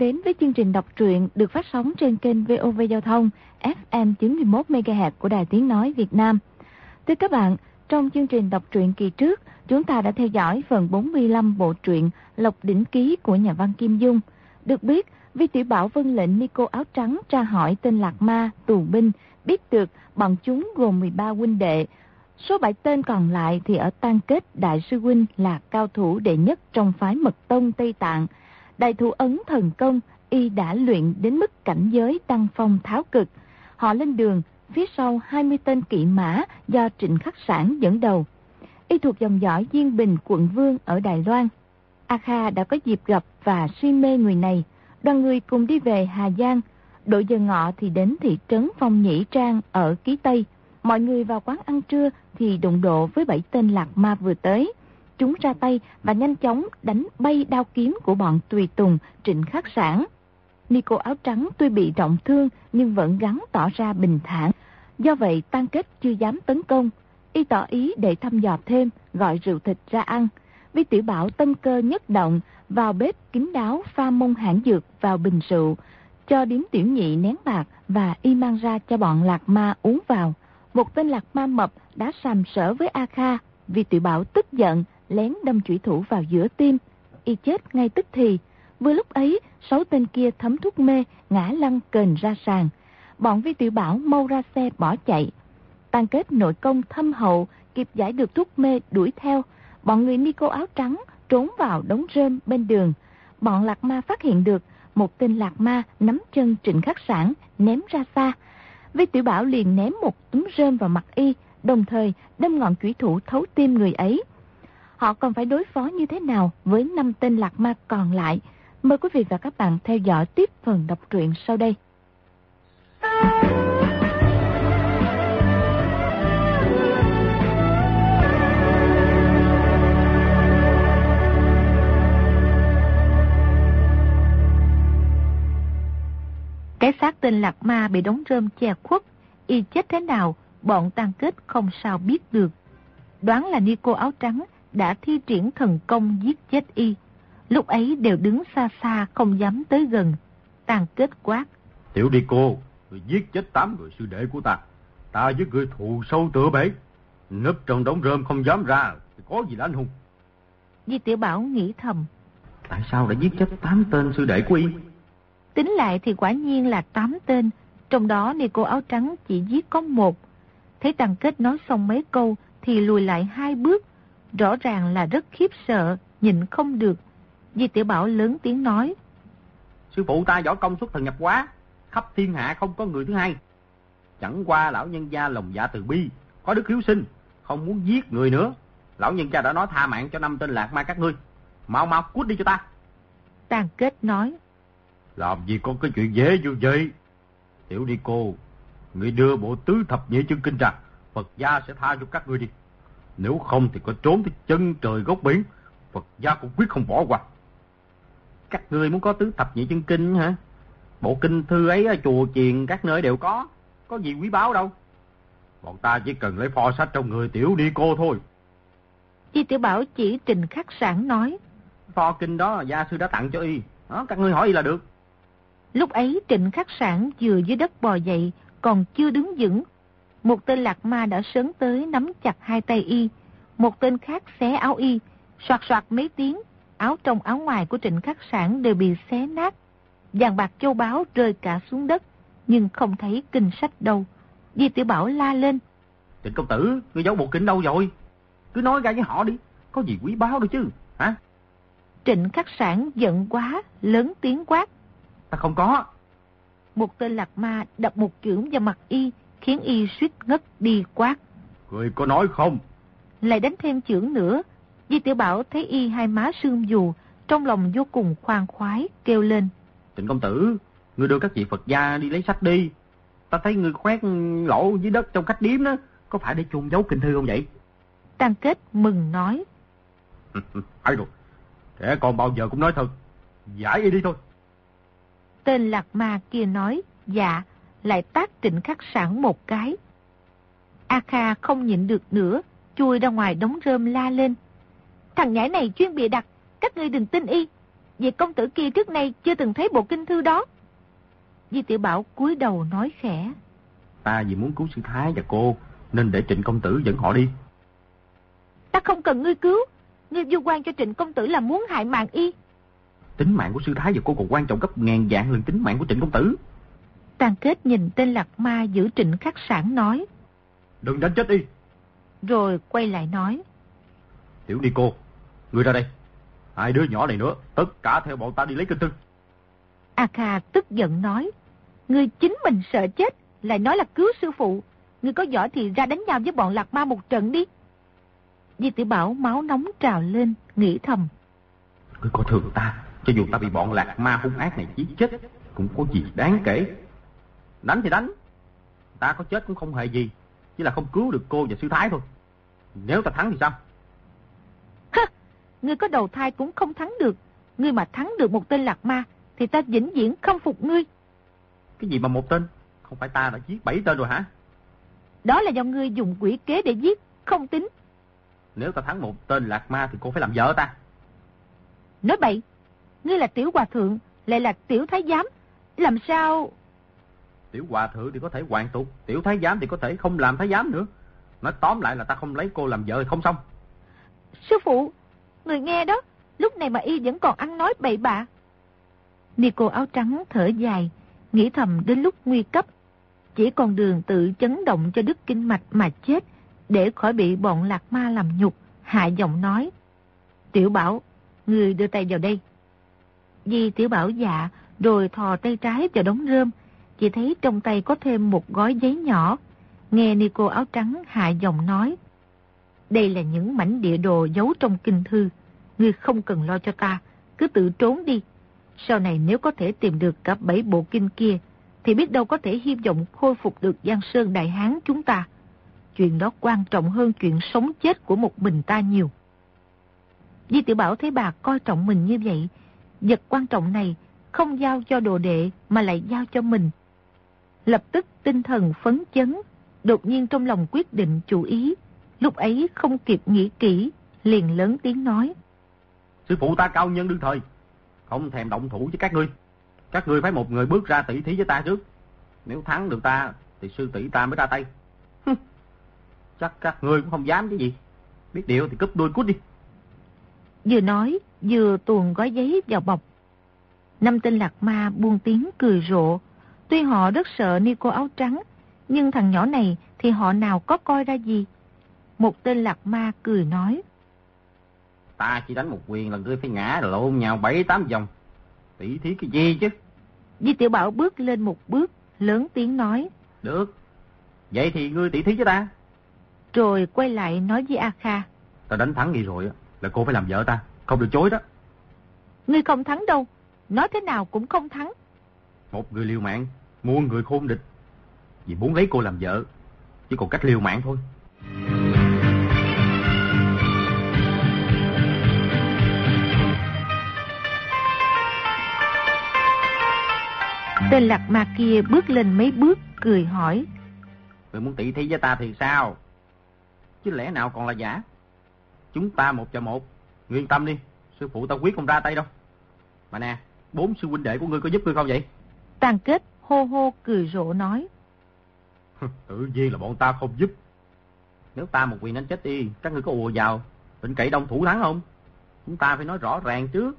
đến với chương trình đọc truyện được phát sóng trên kênh VOV Giao thông FM 91MHz của Đài Tiếng Nói Việt Nam. Thưa các bạn, trong chương trình đọc truyện kỳ trước, chúng ta đã theo dõi phần 45 bộ truyện Lộc Đỉnh Ký của nhà văn Kim Dung. Được biết, Vi Tiểu Bảo vân lệnh Nico áo trắng tra hỏi tên Lạc Ma, tù binh, biết được bọn chúng gồm 13 huynh đệ. Số 7 tên còn lại thì ở tan kết Đại sư huynh là cao thủ đệ nhất trong phái mật tông Tây Tạng. Đại thủ ấn thần công, y đã luyện đến mức cảnh giới tăng phong tháo cực. Họ lên đường, phía sau 20 tên kỵ mã do Trịnh Khắc Sản dẫn đầu. Y thuộc dòng dõi Diên Bình quận Vương ở Đài Loan. A Kha đã có dịp gặp và si mê người này. Đoàn người cùng đi về Hà Giang. đội giờ ngọ thì đến thị trấn Phong Nhĩ Trang ở Ký Tây. Mọi người vào quán ăn trưa thì đụng độ với bảy tên lạc ma vừa tới. Chúng ra tay và nhanh chóng đánh bay đao kiếm của bọn tùy tùng trịnh khắc sản. Nico áo trắng tuy bị trọng thương nhưng vẫn gắn tỏ ra bình thản. Do vậy tan kết chưa dám tấn công. Y tỏ ý để thăm dò thêm, gọi rượu thịt ra ăn. Vi tiểu bảo tâm cơ nhất động, vào bếp kín đáo pha mông hãng dược vào bình rượu, cho điếm tiểu nhị nén bạc và y mang ra cho bọn lạc ma uống vào. Một tên lạc ma mập đã sàm sở với A Kha, vì tiểu bảo tức giận, lén đâm chủy thủ vào giữa tim. Y chết ngay tức thì. Vừa lúc ấy, sáu tên kia thấm thuốc mê, ngã lăn kềnh ra sàn. Bọn vi tiểu bảo mau ra xe bỏ chạy. Tan kết nội công thâm hậu, kịp giải được thuốc mê đuổi theo. Bọn người Nico áo trắng trốn vào đống rơm bên đường. Bọn lạc ma phát hiện được một tên lạc ma nắm chân trịnh khắc sản ném ra xa. Vi tiểu bảo liền ném một túm rơm vào mặt y, đồng thời đâm ngọn chủy thủ thấu tim người ấy. Họ còn phải đối phó như thế nào với năm tên lạc ma còn lại? Mời quý vị và các bạn theo dõi tiếp phần đọc truyện sau đây. Cái xác tên Lạc Ma bị đống rơm che khuất, y chết thế nào, bọn tan kết không sao biết được. Đoán là Nico áo trắng đã thi triển thần công giết chết y. Lúc ấy đều đứng xa xa không dám tới gần. Tàn kết quát. Tiểu đi cô, người giết chết tám người sư đệ của ta. Ta với người thù sâu tựa bể. Nấp trong đống rơm không dám ra, thì có gì là anh hùng. Di tiểu bảo nghĩ thầm. Tại sao đã giết chết tám tên sư đệ của y? Tính lại thì quả nhiên là tám tên, trong đó cô áo trắng chỉ giết có một. Thấy Tăng Kết nói xong mấy câu thì lùi lại hai bước, rõ ràng là rất khiếp sợ, nhìn không được. Di Tiểu Bảo lớn tiếng nói. Sư phụ ta võ công xuất thần nhập quá, khắp thiên hạ không có người thứ hai. Chẳng qua lão nhân gia lòng dạ từ bi, có đức hiếu sinh, không muốn giết người nữa. Lão nhân gia đã nói tha mạng cho năm tên lạc ma các ngươi. Mau mau cút đi cho ta. Tàn kết nói. Làm gì có cái chuyện dễ như vậy? Tiểu đi cô, người đưa bộ tứ thập nhị chân kinh ra, Phật gia sẽ tha cho các ngươi đi. Nếu không thì có trốn tới chân trời gốc biển, Phật gia cũng quyết không bỏ qua. Các ngươi muốn có tứ thập nhị chân kinh hả? Bộ kinh thư ấy ở chùa chiền các nơi đều có, có gì quý báu đâu. Bọn ta chỉ cần lấy pho sách trong người tiểu đi cô thôi. Chi tiểu bảo chỉ trình khắc sản nói. Pho kinh đó gia sư đã tặng cho y, đó, các ngươi hỏi y là được. Lúc ấy trịnh khắc sản vừa dưới đất bò dậy, còn chưa đứng vững. Một tên lạc ma đã sớm tới nắm chặt hai tay y. Một tên khác xé áo y. Soạt soạt mấy tiếng, áo trong áo ngoài của trịnh khắc sản đều bị xé nát. Vàng bạc châu báu rơi cả xuống đất, nhưng không thấy kinh sách đâu. Di tiểu Bảo la lên. Trịnh công tử, ngươi giấu bộ kinh đâu rồi? Cứ nói ra với họ đi, có gì quý báu đâu chứ, hả? Trịnh khắc sản giận quá, lớn tiếng quát. Ta không có. Một tên lạc ma đập một chưởng vào mặt y, khiến y suýt ngất đi quát. Người có nói không? Lại đánh thêm chưởng nữa. Di tiểu Bảo thấy y hai má sương dù, trong lòng vô cùng khoan khoái, kêu lên. Trịnh công tử, người đưa các vị Phật gia đi lấy sách đi. Ta thấy người khoét lỗ dưới đất trong khách điếm đó, có phải để chôn giấu kinh thư không vậy? Tăng kết mừng nói. Hay rồi, trẻ con bao giờ cũng nói thật, giải y đi thôi. Tên lạc ma kia nói, dạ, lại tác trịnh khắc sản một cái. A Kha không nhịn được nữa, chui ra ngoài đống rơm la lên. Thằng nhãi này chuyên bịa đặt, các ngươi đừng tin y. Vì công tử kia trước nay chưa từng thấy bộ kinh thư đó. Di Tiểu Bảo cúi đầu nói khẽ. Ta vì muốn cứu sư thái và cô, nên để trịnh công tử dẫn họ đi. Ta không cần ngươi cứu. Ngươi du quan cho trịnh công tử là muốn hại mạng y. Tính mạng của sư thái và cô còn quan trọng gấp ngàn vạn lần tính mạng của trịnh công tử. Tàn kết nhìn tên lạc ma giữ trịnh khắc sản nói. Đừng đánh chết đi. Rồi quay lại nói. Tiểu đi cô, ngươi ra đây. Hai đứa nhỏ này nữa, tất cả theo bọn ta đi lấy kinh thư. A Kha tức giận nói. Ngươi chính mình sợ chết, lại nói là cứu sư phụ. Ngươi có giỏi thì ra đánh nhau với bọn lạc ma một trận đi. Di tử Bảo máu nóng trào lên, nghĩ thầm. Ngươi coi thường ta, cho dù ta bị bọn lạc ma hung ác này giết chết, cũng có gì đáng kể. Đánh thì đánh, ta có chết cũng không hề gì, chỉ là không cứu được cô và sư thái thôi. Nếu ta thắng thì sao? Hả, ngươi có đầu thai cũng không thắng được. Ngươi mà thắng được một tên lạc ma, thì ta vĩnh viễn không phục ngươi. Cái gì mà một tên? Không phải ta đã giết bảy tên rồi hả? Đó là do ngươi dùng quỷ kế để giết, không tính. Nếu ta thắng một tên lạc ma thì cô phải làm vợ ta. Nói bậy, ngươi là tiểu hòa thượng, lại là tiểu thái giám. Làm sao... Tiểu hòa thượng thì có thể hoàn tục, tiểu thái giám thì có thể không làm thái giám nữa. Nói tóm lại là ta không lấy cô làm vợ không xong. Sư phụ, người nghe đó, lúc này mà y vẫn còn ăn nói bậy bạ. Nico áo trắng thở dài, nghĩ thầm đến lúc nguy cấp. Chỉ còn đường tự chấn động cho đứt kinh mạch mà chết, để khỏi bị bọn lạc ma làm nhục, hạ giọng nói. Tiểu bảo, người đưa tay vào đây. Di tiểu bảo dạ, rồi thò tay trái vào đống rơm, chỉ thấy trong tay có thêm một gói giấy nhỏ. Nghe Nico áo trắng hạ giọng nói. Đây là những mảnh địa đồ giấu trong kinh thư. Ngươi không cần lo cho ta, cứ tự trốn đi. Sau này nếu có thể tìm được cả bảy bộ kinh kia, thì biết đâu có thể hy vọng khôi phục được Giang Sơn Đại Hán chúng ta. Chuyện đó quan trọng hơn chuyện sống chết của một mình ta nhiều. Di tiểu Bảo thấy bà coi trọng mình như vậy, vật quan trọng này không giao cho đồ đệ mà lại giao cho mình. Lập tức tinh thần phấn chấn, đột nhiên trong lòng quyết định chủ ý, lúc ấy không kịp nghĩ kỹ, liền lớn tiếng nói. Sư phụ ta cao nhân đương thời, không thèm động thủ với các ngươi. Các ngươi phải một người bước ra tỷ thí với ta trước. Nếu thắng được ta, thì sư tỷ ta mới ra tay. Chắc các ngươi cũng không dám chứ gì. Biết điều thì cúp đuôi cút đi. Vừa nói, vừa tuồn gói giấy vào bọc. Năm tên lạc ma buông tiếng cười rộ. Tuy họ rất sợ Nico áo trắng, nhưng thằng nhỏ này thì họ nào có coi ra gì. Một tên lạc ma cười nói. Ta chỉ đánh một quyền là ngươi phải ngã lộn nhào bảy tám vòng. Tỷ thí cái gì chứ? Di Tiểu Bảo bước lên một bước, lớn tiếng nói. Được. Vậy thì ngươi tỷ thí với ta. Rồi quay lại nói với A Kha. Ta đánh thắng đi rồi, là cô phải làm vợ ta. Không được chối đó. Ngươi không thắng đâu. Nói thế nào cũng không thắng. Một người liều mạng, muôn người khôn địch. Vì muốn lấy cô làm vợ, chỉ còn cách liều mạng thôi. Tên lạc ma kia bước lên mấy bước, cười hỏi. Người muốn tỷ thí với ta thì sao? Chứ lẽ nào còn là giả? Chúng ta một cho một. Nguyên tâm đi, sư phụ ta quyết không ra tay đâu. Mà nè, bốn sư huynh đệ của ngươi có giúp ngươi không vậy? Tàn kết hô hô cười rộ nói. Tự nhiên là bọn ta không giúp. Nếu ta một quyền đánh chết đi, các ngươi có ùa vào, định cậy đông thủ thắng không? Chúng ta phải nói rõ ràng trước.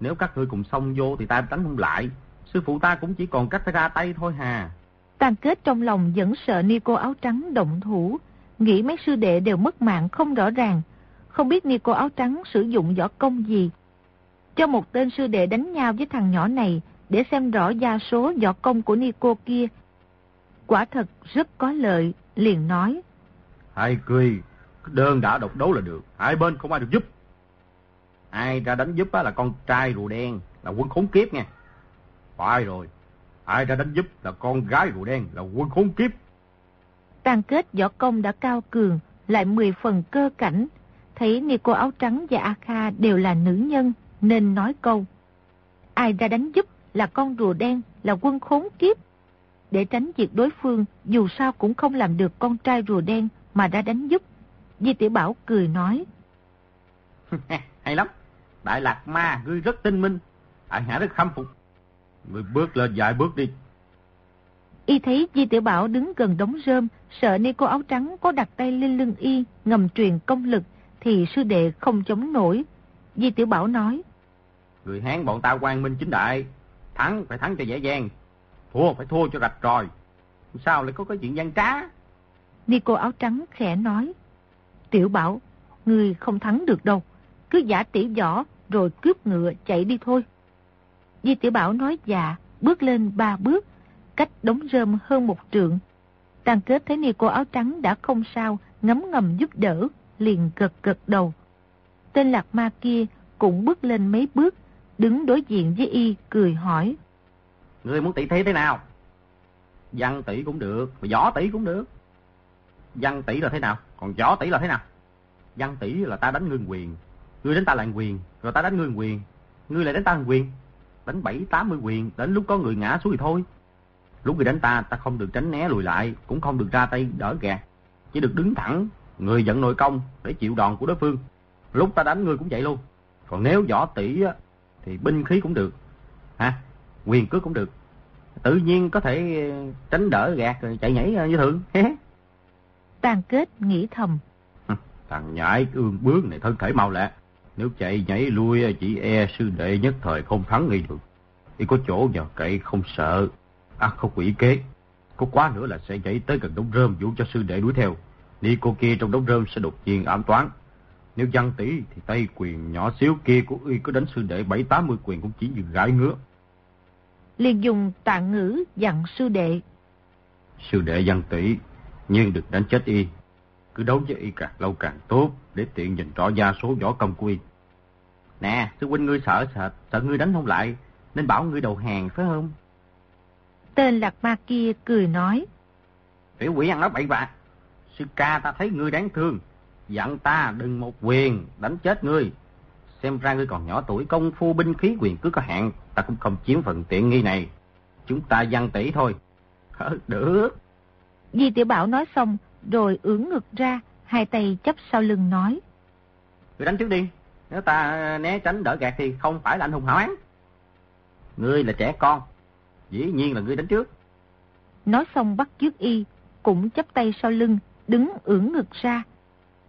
Nếu các ngươi cùng xông vô thì ta đánh không lại. Sư phụ ta cũng chỉ còn cách ra tay thôi hà. Tàn kết trong lòng vẫn sợ Nico áo trắng động thủ. Nghĩ mấy sư đệ đều mất mạng không rõ ràng. Không biết Nico áo trắng sử dụng võ công gì. Cho một tên sư đệ đánh nhau với thằng nhỏ này để xem rõ gia số võ công của Nico kia. Quả thật rất có lợi, liền nói. Hai cười, đơn đã độc đấu là được, hai bên không ai được giúp. Ai ra đánh giúp là con trai rùa đen, là quân khốn kiếp nha. Phải rồi, ai ra đánh giúp là con gái rùa đen, là quân khốn kiếp. Tàn kết võ công đã cao cường, lại 10 phần cơ cảnh. Thấy Nico áo trắng và A Kha đều là nữ nhân, nên nói câu. Ai ra đánh giúp là con rùa đen, là quân khốn kiếp. Để tránh việc đối phương, dù sao cũng không làm được con trai rùa đen mà đã đánh giúp. Di tiểu Bảo cười nói. Hay lắm, Đại Lạc Ma, ngươi rất tinh minh. Tại hạ rất khâm phục. Người bước lên vài bước đi. Y thấy Di Tiểu Bảo đứng gần đống rơm, sợ ni cô áo trắng có đặt tay lên lưng Y, ngầm truyền công lực, thì sư đệ không chống nổi. Di Tiểu Bảo nói. Người Hán bọn ta quan minh chính đại, thắng phải thắng cho dễ dàng, thua phải thua cho rạch rồi. Sao lại có cái chuyện gian trá? Ni cô áo trắng khẽ nói. Tiểu Bảo, người không thắng được đâu, cứ giả tiểu võ rồi cướp ngựa chạy đi thôi. Di Tiểu Bảo nói dạ, bước lên ba bước, cách đống rơm hơn một trượng. Tàn kết thấy ni cô áo trắng đã không sao, ngấm ngầm giúp đỡ, liền gật gật đầu. Tên lạc ma kia cũng bước lên mấy bước, đứng đối diện với y, cười hỏi. Ngươi muốn tỷ thế thế nào? Văn tỷ cũng được, mà võ tỷ cũng được. Văn tỷ là thế nào? Còn võ tỷ là thế nào? Văn tỷ là ta đánh ngươi quyền, ngươi đánh ta lại quyền, rồi ta đánh ngươi quyền, ngươi lại đánh ta quyền. Đánh bảy tám mươi quyền, đến lúc có người ngã xuống thì thôi. Lúc người đánh ta, ta không được tránh né lùi lại, cũng không được ra tay đỡ gạt. Chỉ được đứng thẳng, người dẫn nội công để chịu đòn của đối phương. Lúc ta đánh ngươi cũng vậy luôn. Còn nếu võ tỷ á, thì binh khí cũng được. Ha, quyền cước cũng được. Tự nhiên có thể tránh đỡ gạt rồi chạy nhảy như thường. Tàn kết nghĩ thầm. Thằng nhãi ương bướng này thân thể mau lẹ. Nếu chạy nhảy lui chỉ e sư đệ nhất thời không thắng ngay được. Thì có chỗ nhờ cậy không sợ. À không quỷ kế. Có quá nữa là sẽ chạy tới gần đống rơm dụ cho sư đệ đuổi theo. Đi cô kia trong đống rơm sẽ đột nhiên ám toán. Nếu văn tỷ thì tay quyền nhỏ xíu kia của y có đánh sư đệ bảy tám mươi quyền cũng chỉ như gãi ngứa. Liền dùng tạng ngữ dặn sư đệ. Sư đệ văn tỷ, nhưng đừng đánh chết y. Cứ đấu với y càng lâu càng tốt, để tiện nhìn rõ gia số võ công của y. Nè, sư huynh ngươi sợ sợ, sợ ngươi đánh không lại, nên bảo ngươi đầu hàng phải không? Tên lạc ma kia cười nói. Tiểu quỷ ăn nói bậy bạ. Sư ca ta thấy ngươi đáng thương, dặn ta đừng một quyền đánh chết ngươi. Xem ra ngươi còn nhỏ tuổi công phu binh khí quyền cứ có hạn, ta cũng không chiếm phần tiện nghi này. Chúng ta văn tỷ thôi. Ờ, được. Di tiểu Bảo nói xong, rồi ưỡn ngực ra, hai tay chấp sau lưng nói. Ngươi đánh trước đi, nếu ta né tránh đỡ gạt thì không phải là anh hùng hảo án. Ngươi là trẻ con, dĩ nhiên là ngươi đánh trước. Nói xong bắt trước y, cũng chấp tay sau lưng, đứng ưỡn ngực ra.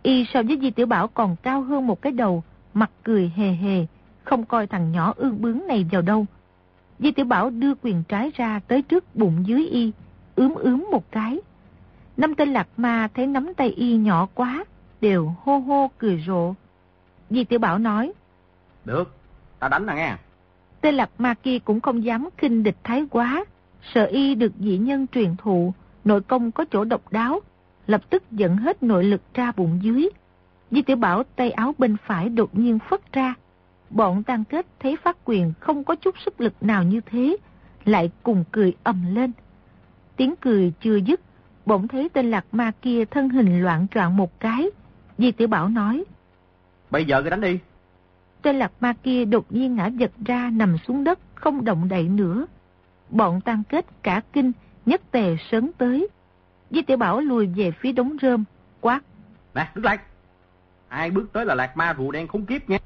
Y so với Di Tiểu Bảo còn cao hơn một cái đầu, mặt cười hề hề, không coi thằng nhỏ ương bướng này vào đâu. Di Tiểu Bảo đưa quyền trái ra tới trước bụng dưới y, ướm ướm một cái. Năm tên lạc ma thấy nắm tay y nhỏ quá, đều hô hô cười rộ. Di Tiểu Bảo nói. Được, ta đánh nè nghe. Tên lạc ma kia cũng không dám kinh địch thái quá, sợ y được dị nhân truyền thụ, nội công có chỗ độc đáo, lập tức dẫn hết nội lực ra bụng dưới. Di tiểu Bảo tay áo bên phải đột nhiên phất ra. Bọn tan kết thấy phát quyền không có chút sức lực nào như thế, lại cùng cười ầm lên. Tiếng cười chưa dứt, bỗng thấy tên lạc ma kia thân hình loạn troạn một cái. Di tiểu Bảo nói. Bây giờ cứ đánh đi. Tên lạc ma kia đột nhiên ngã giật ra nằm xuống đất, không động đậy nữa. Bọn tan kết cả kinh, nhất tề sớm tới. Di tiểu Bảo lùi về phía đống rơm, quát. Nè, đứng lại. Ai bước tới là lạc ma rùa đen khốn kiếp nha.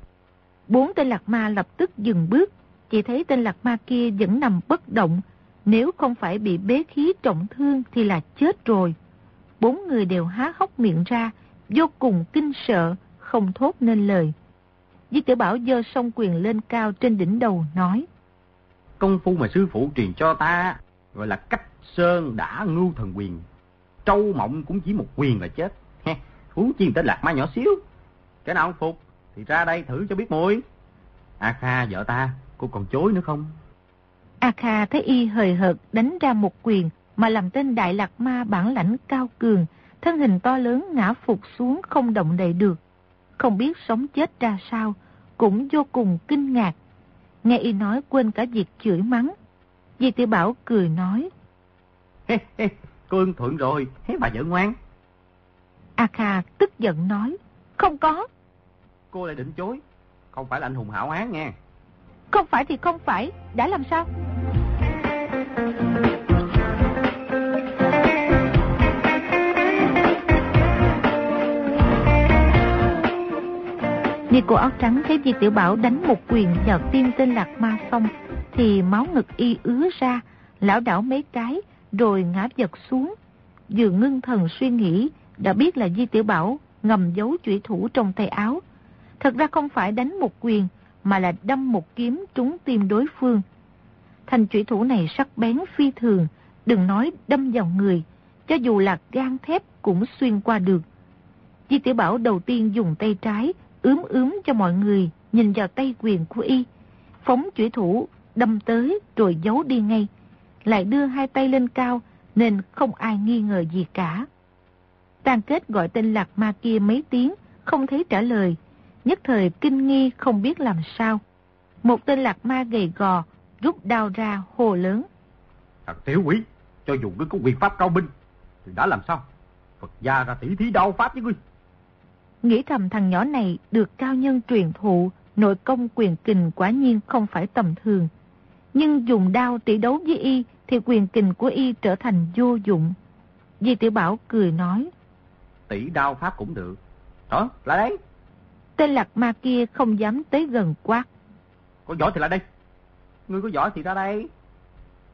Bốn tên lạc ma lập tức dừng bước, chỉ thấy tên lạc ma kia vẫn nằm bất động. Nếu không phải bị bế khí trọng thương thì là chết rồi. Bốn người đều há hốc miệng ra, vô cùng kinh sợ, không thốt nên lời. Di tiểu Bảo dơ song quyền lên cao trên đỉnh đầu nói. Công phu mà sư phụ truyền cho ta gọi là cách sơn đã ngưu thần quyền. Trâu mộng cũng chỉ một quyền là chết. Huống chi tên lạc ma nhỏ xíu. Cái nào không phục thì ra đây thử cho biết mùi. A Kha vợ ta, cô còn chối nữa không? A Kha thấy y hời hợt đánh ra một quyền mà làm tên đại lạc ma bản lãnh cao cường, thân hình to lớn ngã phục xuống không động đậy được. Không biết sống chết ra sao, cũng vô cùng kinh ngạc. Nghe y nói quên cả việc chửi mắng. Di tiểu Bảo cười nói. Cô ưng thuận rồi, hé bà vợ ngoan. A Kha tức giận nói. Không có. Cô lại định chối. Không phải là anh hùng hảo án nha. Không phải thì không phải. Đã làm sao? Nico áo trắng thấy Di Tiểu Bảo đánh một quyền vào tim tên lạc ma xong, thì máu ngực y ứa ra, lão đảo mấy cái, rồi ngã giật xuống. Vừa ngưng thần suy nghĩ, đã biết là Di Tiểu Bảo ngầm giấu chủy thủ trong tay áo. Thật ra không phải đánh một quyền, mà là đâm một kiếm trúng tim đối phương. Thành chủy thủ này sắc bén phi thường, đừng nói đâm vào người, cho dù là gan thép cũng xuyên qua được. Di Tiểu Bảo đầu tiên dùng tay trái, ướm ướm cho mọi người nhìn vào tay quyền của y. Phóng chủy thủ, đâm tới rồi giấu đi ngay. Lại đưa hai tay lên cao nên không ai nghi ngờ gì cả. Tàn kết gọi tên lạc ma kia mấy tiếng, không thấy trả lời. Nhất thời kinh nghi không biết làm sao. Một tên lạc ma gầy gò, rút đao ra hồ lớn. Thằng tiểu quỷ, cho dù ngươi có quyền pháp cao binh, thì đã làm sao? Phật gia ra tỉ thí đao pháp với ngươi. Nghĩ thầm thằng nhỏ này được cao nhân truyền thụ, nội công quyền kình quả nhiên không phải tầm thường. Nhưng dùng đao tỷ đấu với y thì quyền kình của y trở thành vô dụng. Di tiểu Bảo cười nói. Tỷ đao pháp cũng được. Đó, lại đấy. Tên lạc ma kia không dám tới gần quát. Có giỏi thì lại đây. Ngươi có giỏi thì ra đây.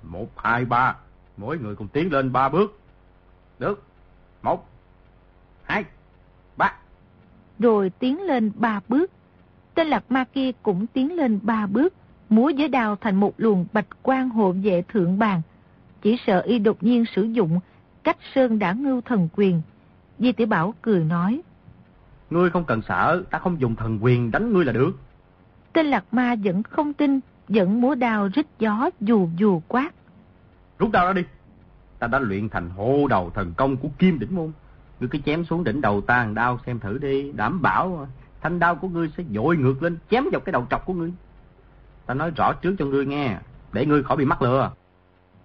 Một, hai, ba. Mỗi người cùng tiến lên ba bước. Được. Một, hai, ba. Rồi tiến lên ba bước. Tên lạc ma kia cũng tiến lên ba bước, múa giới đao thành một luồng bạch quang hộ vệ thượng bàn. Chỉ sợ y đột nhiên sử dụng cách sơn đã ngưu thần quyền. Di tiểu Bảo cười nói. Ngươi không cần sợ, ta không dùng thần quyền đánh ngươi là được. Tên lạc ma vẫn không tin, vẫn múa đao rít gió dù dù quát. Rút đao ra đi. Ta đã luyện thành hô đầu thần công của kim đỉnh môn. Ngươi cứ chém xuống đỉnh đầu ta đao xem thử đi. Đảm bảo thanh đao của ngươi sẽ dội ngược lên chém vào cái đầu trọc của ngươi. Ta nói rõ trước cho ngươi nghe. Để ngươi khỏi bị mắc lừa.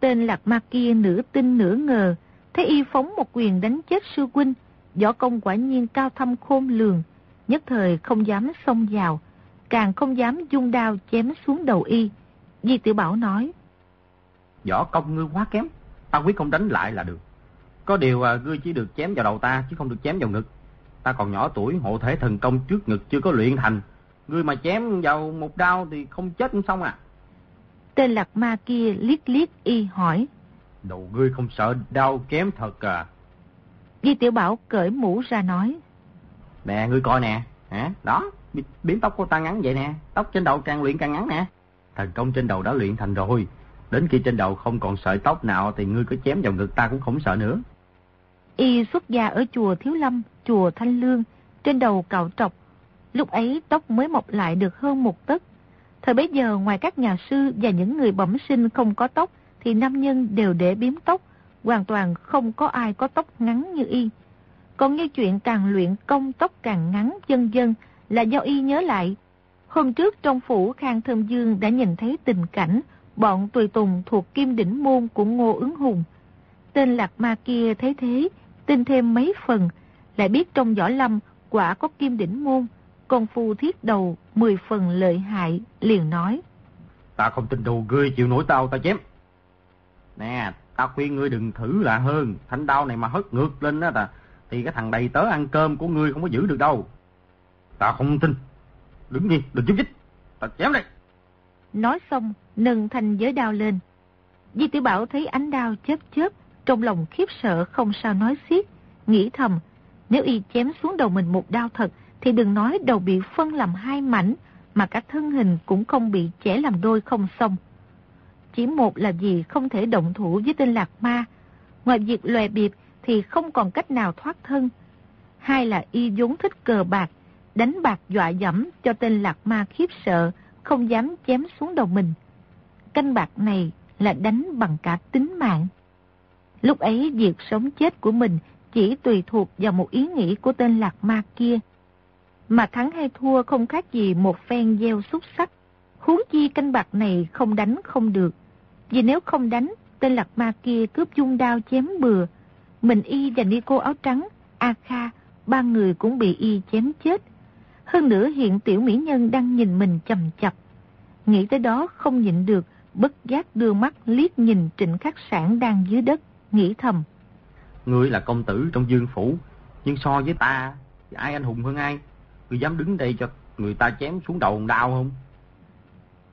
Tên lạc ma kia nửa tin nửa ngờ. Thấy y phóng một quyền đánh chết sư huynh. Võ công quả nhiên cao thâm khôn lường. Nhất thời không dám xông vào. Càng không dám dung đao chém xuống đầu y. Di tiểu Bảo nói. Võ công ngươi quá kém. Ta quyết không đánh lại là được. Có điều à, ngươi chỉ được chém vào đầu ta chứ không được chém vào ngực. Ta còn nhỏ tuổi hộ thể thần công trước ngực chưa có luyện thành. Ngươi mà chém vào một đao thì không chết cũng xong à. Tên lạc ma kia liếc liếc y hỏi. Đầu ngươi không sợ đau kém thật à. Di tiểu Bảo cởi mũ ra nói. Nè ngươi coi nè. Hả? Đó, biến tóc của ta ngắn vậy nè. Tóc trên đầu càng luyện càng ngắn nè. Thần công trên đầu đã luyện thành rồi. Đến khi trên đầu không còn sợi tóc nào thì ngươi cứ chém vào ngực ta cũng không sợ nữa. Y xuất gia ở chùa Thiếu Lâm, chùa Thanh Lương, trên đầu cạo trọc. Lúc ấy tóc mới mọc lại được hơn một tấc. Thời bấy giờ ngoài các nhà sư và những người bẩm sinh không có tóc thì nam nhân đều để biếm tóc, hoàn toàn không có ai có tóc ngắn như y. Còn như chuyện càng luyện công tóc càng ngắn dân dân là do y nhớ lại. Hôm trước trong phủ Khang Thơm Dương đã nhìn thấy tình cảnh bọn tùy tùng thuộc kim đỉnh môn của Ngô Ứng Hùng. Tên lạc ma kia thấy thế, tin thêm mấy phần, lại biết trong võ lâm quả có kim đỉnh môn, công phu thiết đầu mười phần lợi hại, liền nói. Ta không tin đồ ngươi chịu nổi tao ta chém. Nè, ta khuyên ngươi đừng thử là hơn, thanh đao này mà hất ngược lên đó ta, thì cái thằng đầy tớ ăn cơm của ngươi không có giữ được đâu. Ta không tin. Đứng đi, đừng chút chích. Ta chém đây. Nói xong, nâng thanh giới đao lên. Di tiểu Bảo thấy ánh đao chớp chớp, trong lòng khiếp sợ không sao nói xiết, nghĩ thầm, nếu y chém xuống đầu mình một đao thật, thì đừng nói đầu bị phân làm hai mảnh, mà cả thân hình cũng không bị chẻ làm đôi không xong. Chỉ một là gì không thể động thủ với tên lạc ma, ngoài việc lòe biệp thì không còn cách nào thoát thân. Hai là y vốn thích cờ bạc, đánh bạc dọa dẫm cho tên lạc ma khiếp sợ, không dám chém xuống đầu mình. Canh bạc này là đánh bằng cả tính mạng. Lúc ấy việc sống chết của mình chỉ tùy thuộc vào một ý nghĩ của tên lạc ma kia. Mà thắng hay thua không khác gì một phen gieo xúc sắc. Huống chi canh bạc này không đánh không được. Vì nếu không đánh, tên lạc ma kia cướp dung đao chém bừa. Mình y và ni cô áo trắng, A Kha, ba người cũng bị y chém chết. Hơn nữa hiện tiểu mỹ nhân đang nhìn mình chầm chập. Nghĩ tới đó không nhịn được, bất giác đưa mắt liếc nhìn trịnh khắc sản đang dưới đất, nghĩ thầm. Ngươi là công tử trong dương phủ, nhưng so với ta, ai anh hùng hơn ai? Ngươi dám đứng đây cho người ta chém xuống đầu đau không?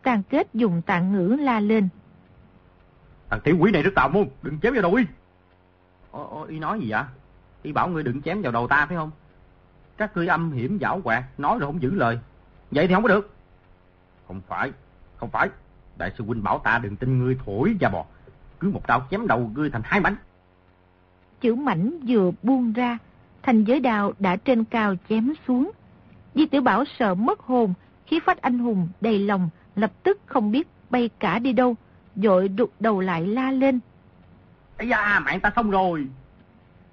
Tàn kết dùng tạng ngữ la lên. Thằng tiểu quỷ này rất tào môn, đừng chém vào đầu y. Ô, ô, y nói gì vậy? Y bảo người đừng chém vào đầu ta phải không? Các ngươi âm hiểm giảo quẹt, nói rồi không giữ lời. Vậy thì không có được. Không phải, không phải. Đại sư huynh bảo ta đừng tin ngươi thổi da bò. Cứ một đao chém đầu ngươi thành hai mảnh. Chữ mảnh vừa buông ra, thành giới đao đã trên cao chém xuống. Di tiểu Bảo sợ mất hồn, khí phách anh hùng đầy lòng, lập tức không biết bay cả đi đâu, dội rụt đầu lại la lên. Ây da, mạng ta xong rồi.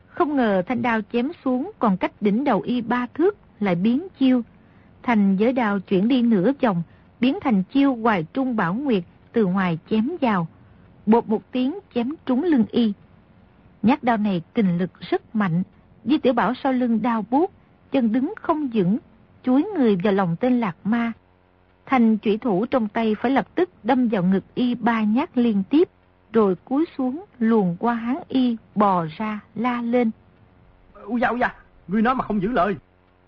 Không ngờ thanh đao chém xuống còn cách đỉnh đầu y ba thước lại biến chiêu. Thành giới đao chuyển đi nửa vòng, biến thành chiêu hoài trung bảo nguyệt từ ngoài chém vào. Bột một tiếng chém trúng lưng y. Nhát đao này kình lực rất mạnh. Di tiểu bảo sau lưng đao buốt, chân đứng không vững, chuối người vào lòng tên lạc ma. Thành chủy thủ trong tay phải lập tức đâm vào ngực y ba nhát liên tiếp, rồi cúi xuống luồn qua háng y bò ra la lên. Ui da, ui da, ngươi nói mà không giữ lời.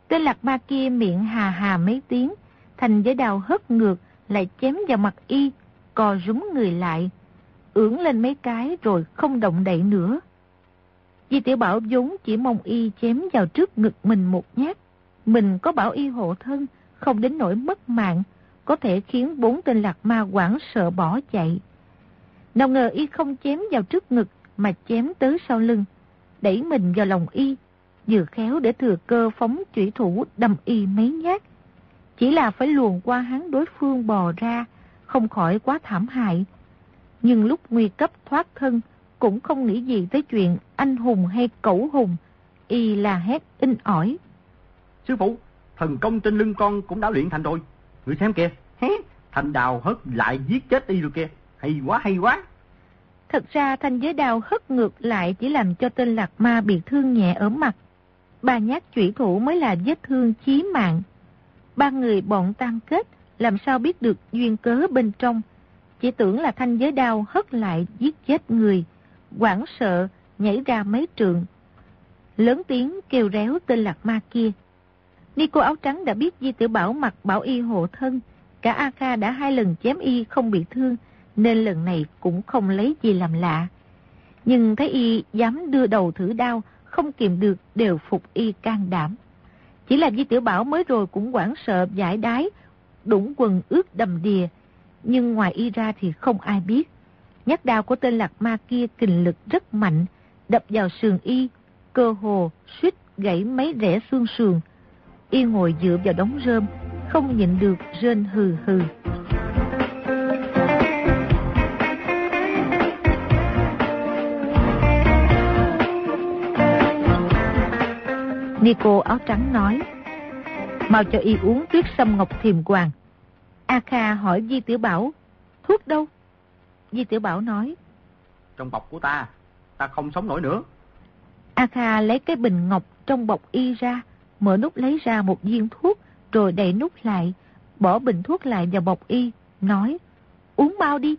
Tên lạc ma kia miệng hà hà mấy tiếng, thành với đào hất ngược, lại chém vào mặt y, cò rúng người lại, ưỡn lên mấy cái rồi không động đậy nữa. Di tiểu bảo vốn chỉ mong y chém vào trước ngực mình một nhát. Mình có bảo y hộ thân, không đến nỗi mất mạng, có thể khiến bốn tên lạc ma quảng sợ bỏ chạy. Nào ngờ y không chém vào trước ngực mà chém tới sau lưng, đẩy mình vào lòng y, vừa khéo để thừa cơ phóng chủy thủ đâm y mấy nhát. Chỉ là phải luồn qua hắn đối phương bò ra, không khỏi quá thảm hại. Nhưng lúc nguy cấp thoát thân, cũng không nghĩ gì tới chuyện anh hùng hay cẩu hùng, y là hét in ỏi. Sư phụ, thần công trên lưng con cũng đã luyện thành rồi. Người xem kìa, hé, thành đào hất lại giết chết y rồi kìa. Hay quá, hay quá. Thật ra thanh giới đào hất ngược lại chỉ làm cho tên lạc ma bị thương nhẹ ở mặt. Ba nhát chủy thủ mới là vết thương chí mạng. Ba người bọn tan kết, làm sao biết được duyên cớ bên trong. Chỉ tưởng là thanh giới đao hất lại giết chết người. Quảng sợ, nhảy ra mấy trường. Lớn tiếng kêu réo tên lạc ma kia. Nico áo trắng đã biết Di tiểu Bảo mặc bảo y hộ thân. Cả A Kha đã hai lần chém y không bị thương, nên lần này cũng không lấy gì làm lạ. Nhưng thấy y dám đưa đầu thử đao, không kiềm được đều phục y can đảm. Chỉ là Di Tiểu Bảo mới rồi cũng quảng sợ giải đái, đũng quần ướt đầm đìa, nhưng ngoài y ra thì không ai biết. Nhát đao của tên lạc ma kia kình lực rất mạnh, đập vào sườn y, cơ hồ, suýt gãy mấy rẽ xương sườn. Y ngồi dựa vào đống rơm, không nhịn được rên hừ hừ. Nico áo trắng nói, mau cho y uống tuyết sâm ngọc thiềm hoàng. A Kha hỏi Di Tiểu Bảo, thuốc đâu? Di Tiểu Bảo nói, trong bọc của ta, ta không sống nổi nữa. A Kha lấy cái bình ngọc trong bọc y ra, mở nút lấy ra một viên thuốc, rồi đậy nút lại, bỏ bình thuốc lại vào bọc y, nói, uống bao đi.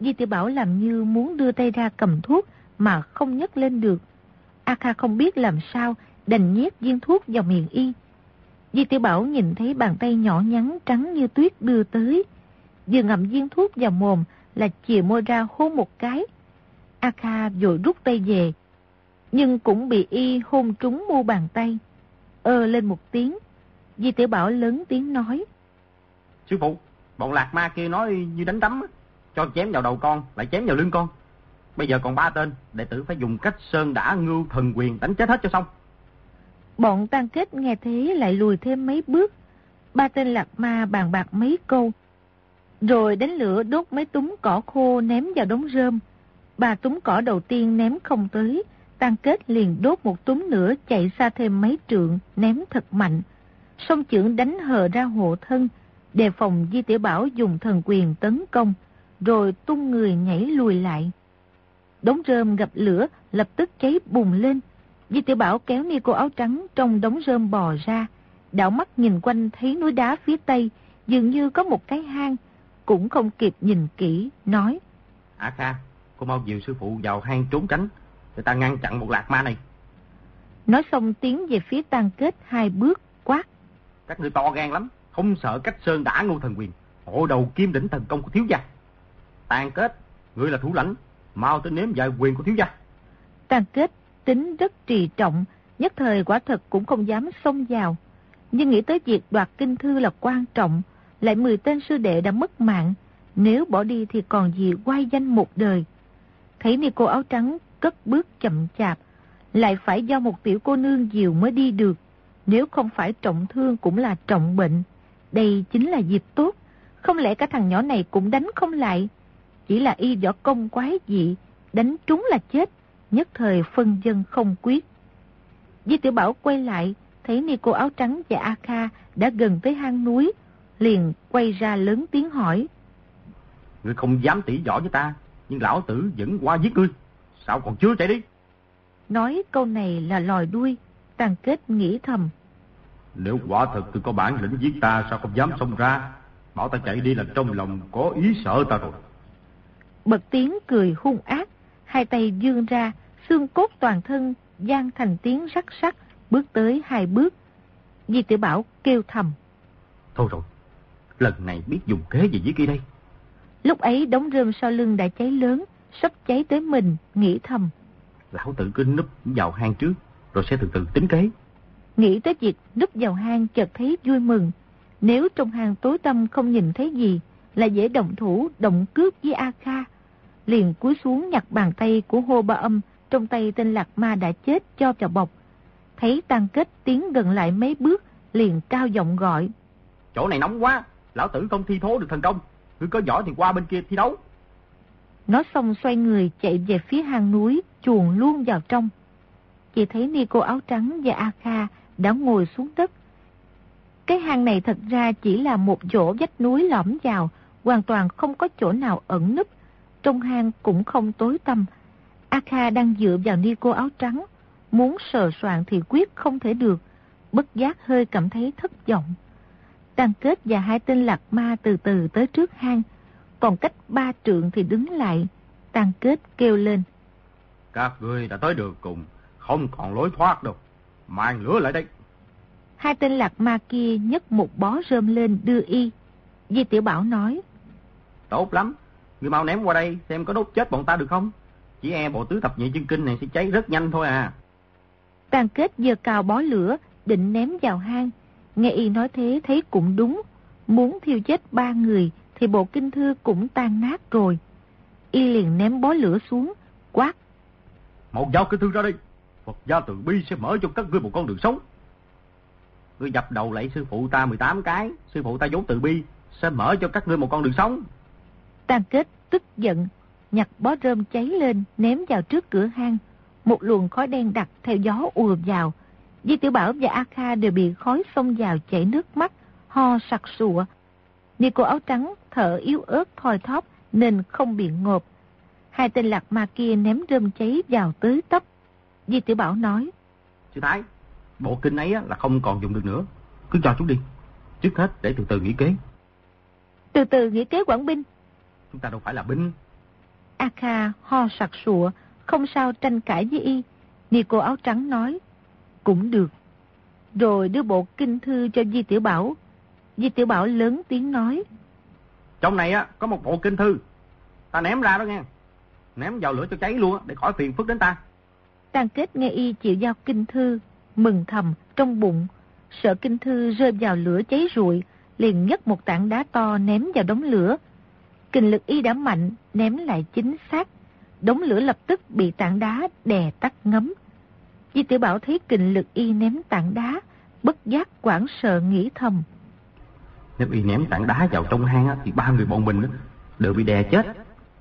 Di Tiểu Bảo làm như muốn đưa tay ra cầm thuốc, mà không nhấc lên được. A Kha không biết làm sao, đành nhét viên thuốc vào miệng y. Di Tiểu Bảo nhìn thấy bàn tay nhỏ nhắn trắng như tuyết đưa tới. Vừa ngậm viên thuốc vào mồm là chìa môi ra hôn một cái. A Kha vội rút tay về, nhưng cũng bị y hôn trúng mu bàn tay. Ơ lên một tiếng, Di Tiểu Bảo lớn tiếng nói. Sư phụ, bọn lạc ma kia nói như đánh đấm, cho chém vào đầu con, lại chém vào lưng con. Bây giờ còn ba tên, đệ tử phải dùng cách sơn đã ngưu thần quyền đánh chết hết cho xong. Bọn tan kết nghe thế lại lùi thêm mấy bước. Ba tên lạc ma bàn bạc mấy câu. Rồi đánh lửa đốt mấy túng cỏ khô ném vào đống rơm. Ba túng cỏ đầu tiên ném không tới. Tan kết liền đốt một túng nữa chạy xa thêm mấy trượng ném thật mạnh. Song trưởng đánh hờ ra hộ thân. Đề phòng Di Tiểu Bảo dùng thần quyền tấn công. Rồi tung người nhảy lùi lại. Đống rơm gặp lửa lập tức cháy bùng lên Di tiểu Bảo kéo ni cô áo trắng trong đống rơm bò ra, đảo mắt nhìn quanh thấy núi đá phía tây, dường như có một cái hang, cũng không kịp nhìn kỹ, nói. À Kha, cô mau dìu sư phụ vào hang trốn tránh, để ta ngăn chặn một lạc ma này. Nói xong tiến về phía tan kết hai bước, quát. Các người to gan lắm, không sợ cách sơn đã ngô thần quyền, hộ đầu kim đỉnh thần công của thiếu gia. Tàn kết, ngươi là thủ lãnh, mau tới nếm vài quyền của thiếu gia. Tàn kết tính rất trì trọng, nhất thời quả thật cũng không dám xông vào. Nhưng nghĩ tới việc đoạt kinh thư là quan trọng, lại 10 tên sư đệ đã mất mạng, nếu bỏ đi thì còn gì quay danh một đời. Thấy ni cô áo trắng cất bước chậm chạp, lại phải do một tiểu cô nương dìu mới đi được. Nếu không phải trọng thương cũng là trọng bệnh. Đây chính là dịp tốt. Không lẽ cả thằng nhỏ này cũng đánh không lại? Chỉ là y võ công quái dị, đánh trúng là chết. Nhất thời phân dân không quyết. Di tiểu Bảo quay lại, thấy ni cô áo trắng và A Kha đã gần tới hang núi, liền quay ra lớn tiếng hỏi. Ngươi không dám tỉ võ với ta, nhưng lão tử vẫn qua giết ngươi. Sao còn chưa chạy đi? Nói câu này là lòi đuôi, tàn kết nghĩ thầm. Nếu quả thật tôi có bản lĩnh giết ta sao không dám xông ra? Bảo ta chạy đi là trong lòng có ý sợ ta rồi. Bật tiếng cười hung ác, hai tay dương ra, xương cốt toàn thân, gian thành tiếng rắc rắc, bước tới hai bước. Di tiểu Bảo kêu thầm. Thôi rồi, lần này biết dùng kế gì với kia đây? Lúc ấy đống rơm sau lưng đã cháy lớn, sắp cháy tới mình, nghĩ thầm. Lão tự cứ núp vào hang trước, rồi sẽ từ từ tính kế. Nghĩ tới việc núp vào hang chợt thấy vui mừng. Nếu trong hang tối tâm không nhìn thấy gì, là dễ động thủ, động cướp với A Kha. Liền cúi xuống nhặt bàn tay của hô ba âm, trong tay tên lạc ma đã chết cho vào bọc. Thấy tăng kết tiến gần lại mấy bước, liền cao giọng gọi. Chỗ này nóng quá, lão tử không thi thố được thành công. Cứ có giỏi thì qua bên kia thi đấu nó xong xoay người chạy về phía hang núi, chuồn luôn vào trong. Chỉ thấy ni cô áo trắng và A Kha đã ngồi xuống đất. Cái hang này thật ra chỉ là một chỗ vách núi lõm vào, hoàn toàn không có chỗ nào ẩn nấp. Trong hang cũng không tối tăm. A Kha đang dựa vào ni cô áo trắng, muốn sờ soạn thì quyết không thể được, bất giác hơi cảm thấy thất vọng. Tăng kết và hai tên lạc ma từ từ tới trước hang, còn cách ba trượng thì đứng lại. Tăng kết kêu lên. Các ngươi đã tới được cùng, không còn lối thoát đâu. Mang lửa lại đây. Hai tên lạc ma kia nhấc một bó rơm lên đưa y. Di Tiểu Bảo nói. Tốt lắm, người mau ném qua đây xem có đốt chết bọn ta được không? Chỉ e bộ tứ thập nhị chân kinh này sẽ cháy rất nhanh thôi à. Tàn kết giơ cao bó lửa, định ném vào hang. Nghe y nói thế thấy cũng đúng. Muốn thiêu chết ba người thì bộ kinh thư cũng tan nát rồi. Y liền ném bó lửa xuống, quát. Một giao kinh thư ra đây. Phật gia từ bi sẽ mở cho các ngươi một con đường sống. Ngươi dập đầu lại sư phụ ta 18 cái, sư phụ ta vốn từ bi, sẽ mở cho các ngươi một con đường sống. Tàn kết tức giận, nhặt bó rơm cháy lên, ném vào trước cửa hang. Một luồng khói đen đặc theo gió ùa vào. Di Tiểu Bảo và A Kha đều bị khói xông vào chảy nước mắt, ho sặc sụa. Ni cô áo trắng thở yếu ớt thoi thóp nên không bị ngộp. Hai tên lạc ma kia ném rơm cháy vào tới tấp. Di Tiểu Bảo nói. Sư Thái, bộ kinh ấy là không còn dùng được nữa. Cứ cho chúng đi. Trước hết để từ từ nghĩ kế. Từ từ nghĩ kế quản binh. Chúng ta đâu phải là binh. A Kha ho sặc sụa, không sao tranh cãi với y. Ni cô áo trắng nói. Cũng được. Rồi đưa bộ kinh thư cho Di Tiểu Bảo. Di Tiểu Bảo lớn tiếng nói. Trong này á có một bộ kinh thư. Ta ném ra đó nghe. Ném vào lửa cho cháy luôn á, để khỏi phiền phức đến ta. Tàn kết nghe y chịu giao kinh thư, mừng thầm trong bụng. Sợ kinh thư rơi vào lửa cháy rụi, liền nhấc một tảng đá to ném vào đống lửa. Kinh lực y đã mạnh, ném lại chính xác. Đống lửa lập tức bị tảng đá đè tắt ngấm. Di tiểu Bảo thấy kình lực y ném tảng đá, bất giác quảng sợ nghĩ thầm. Nếu y ném tảng đá vào trong hang á, thì ba người bọn mình đều bị đè chết,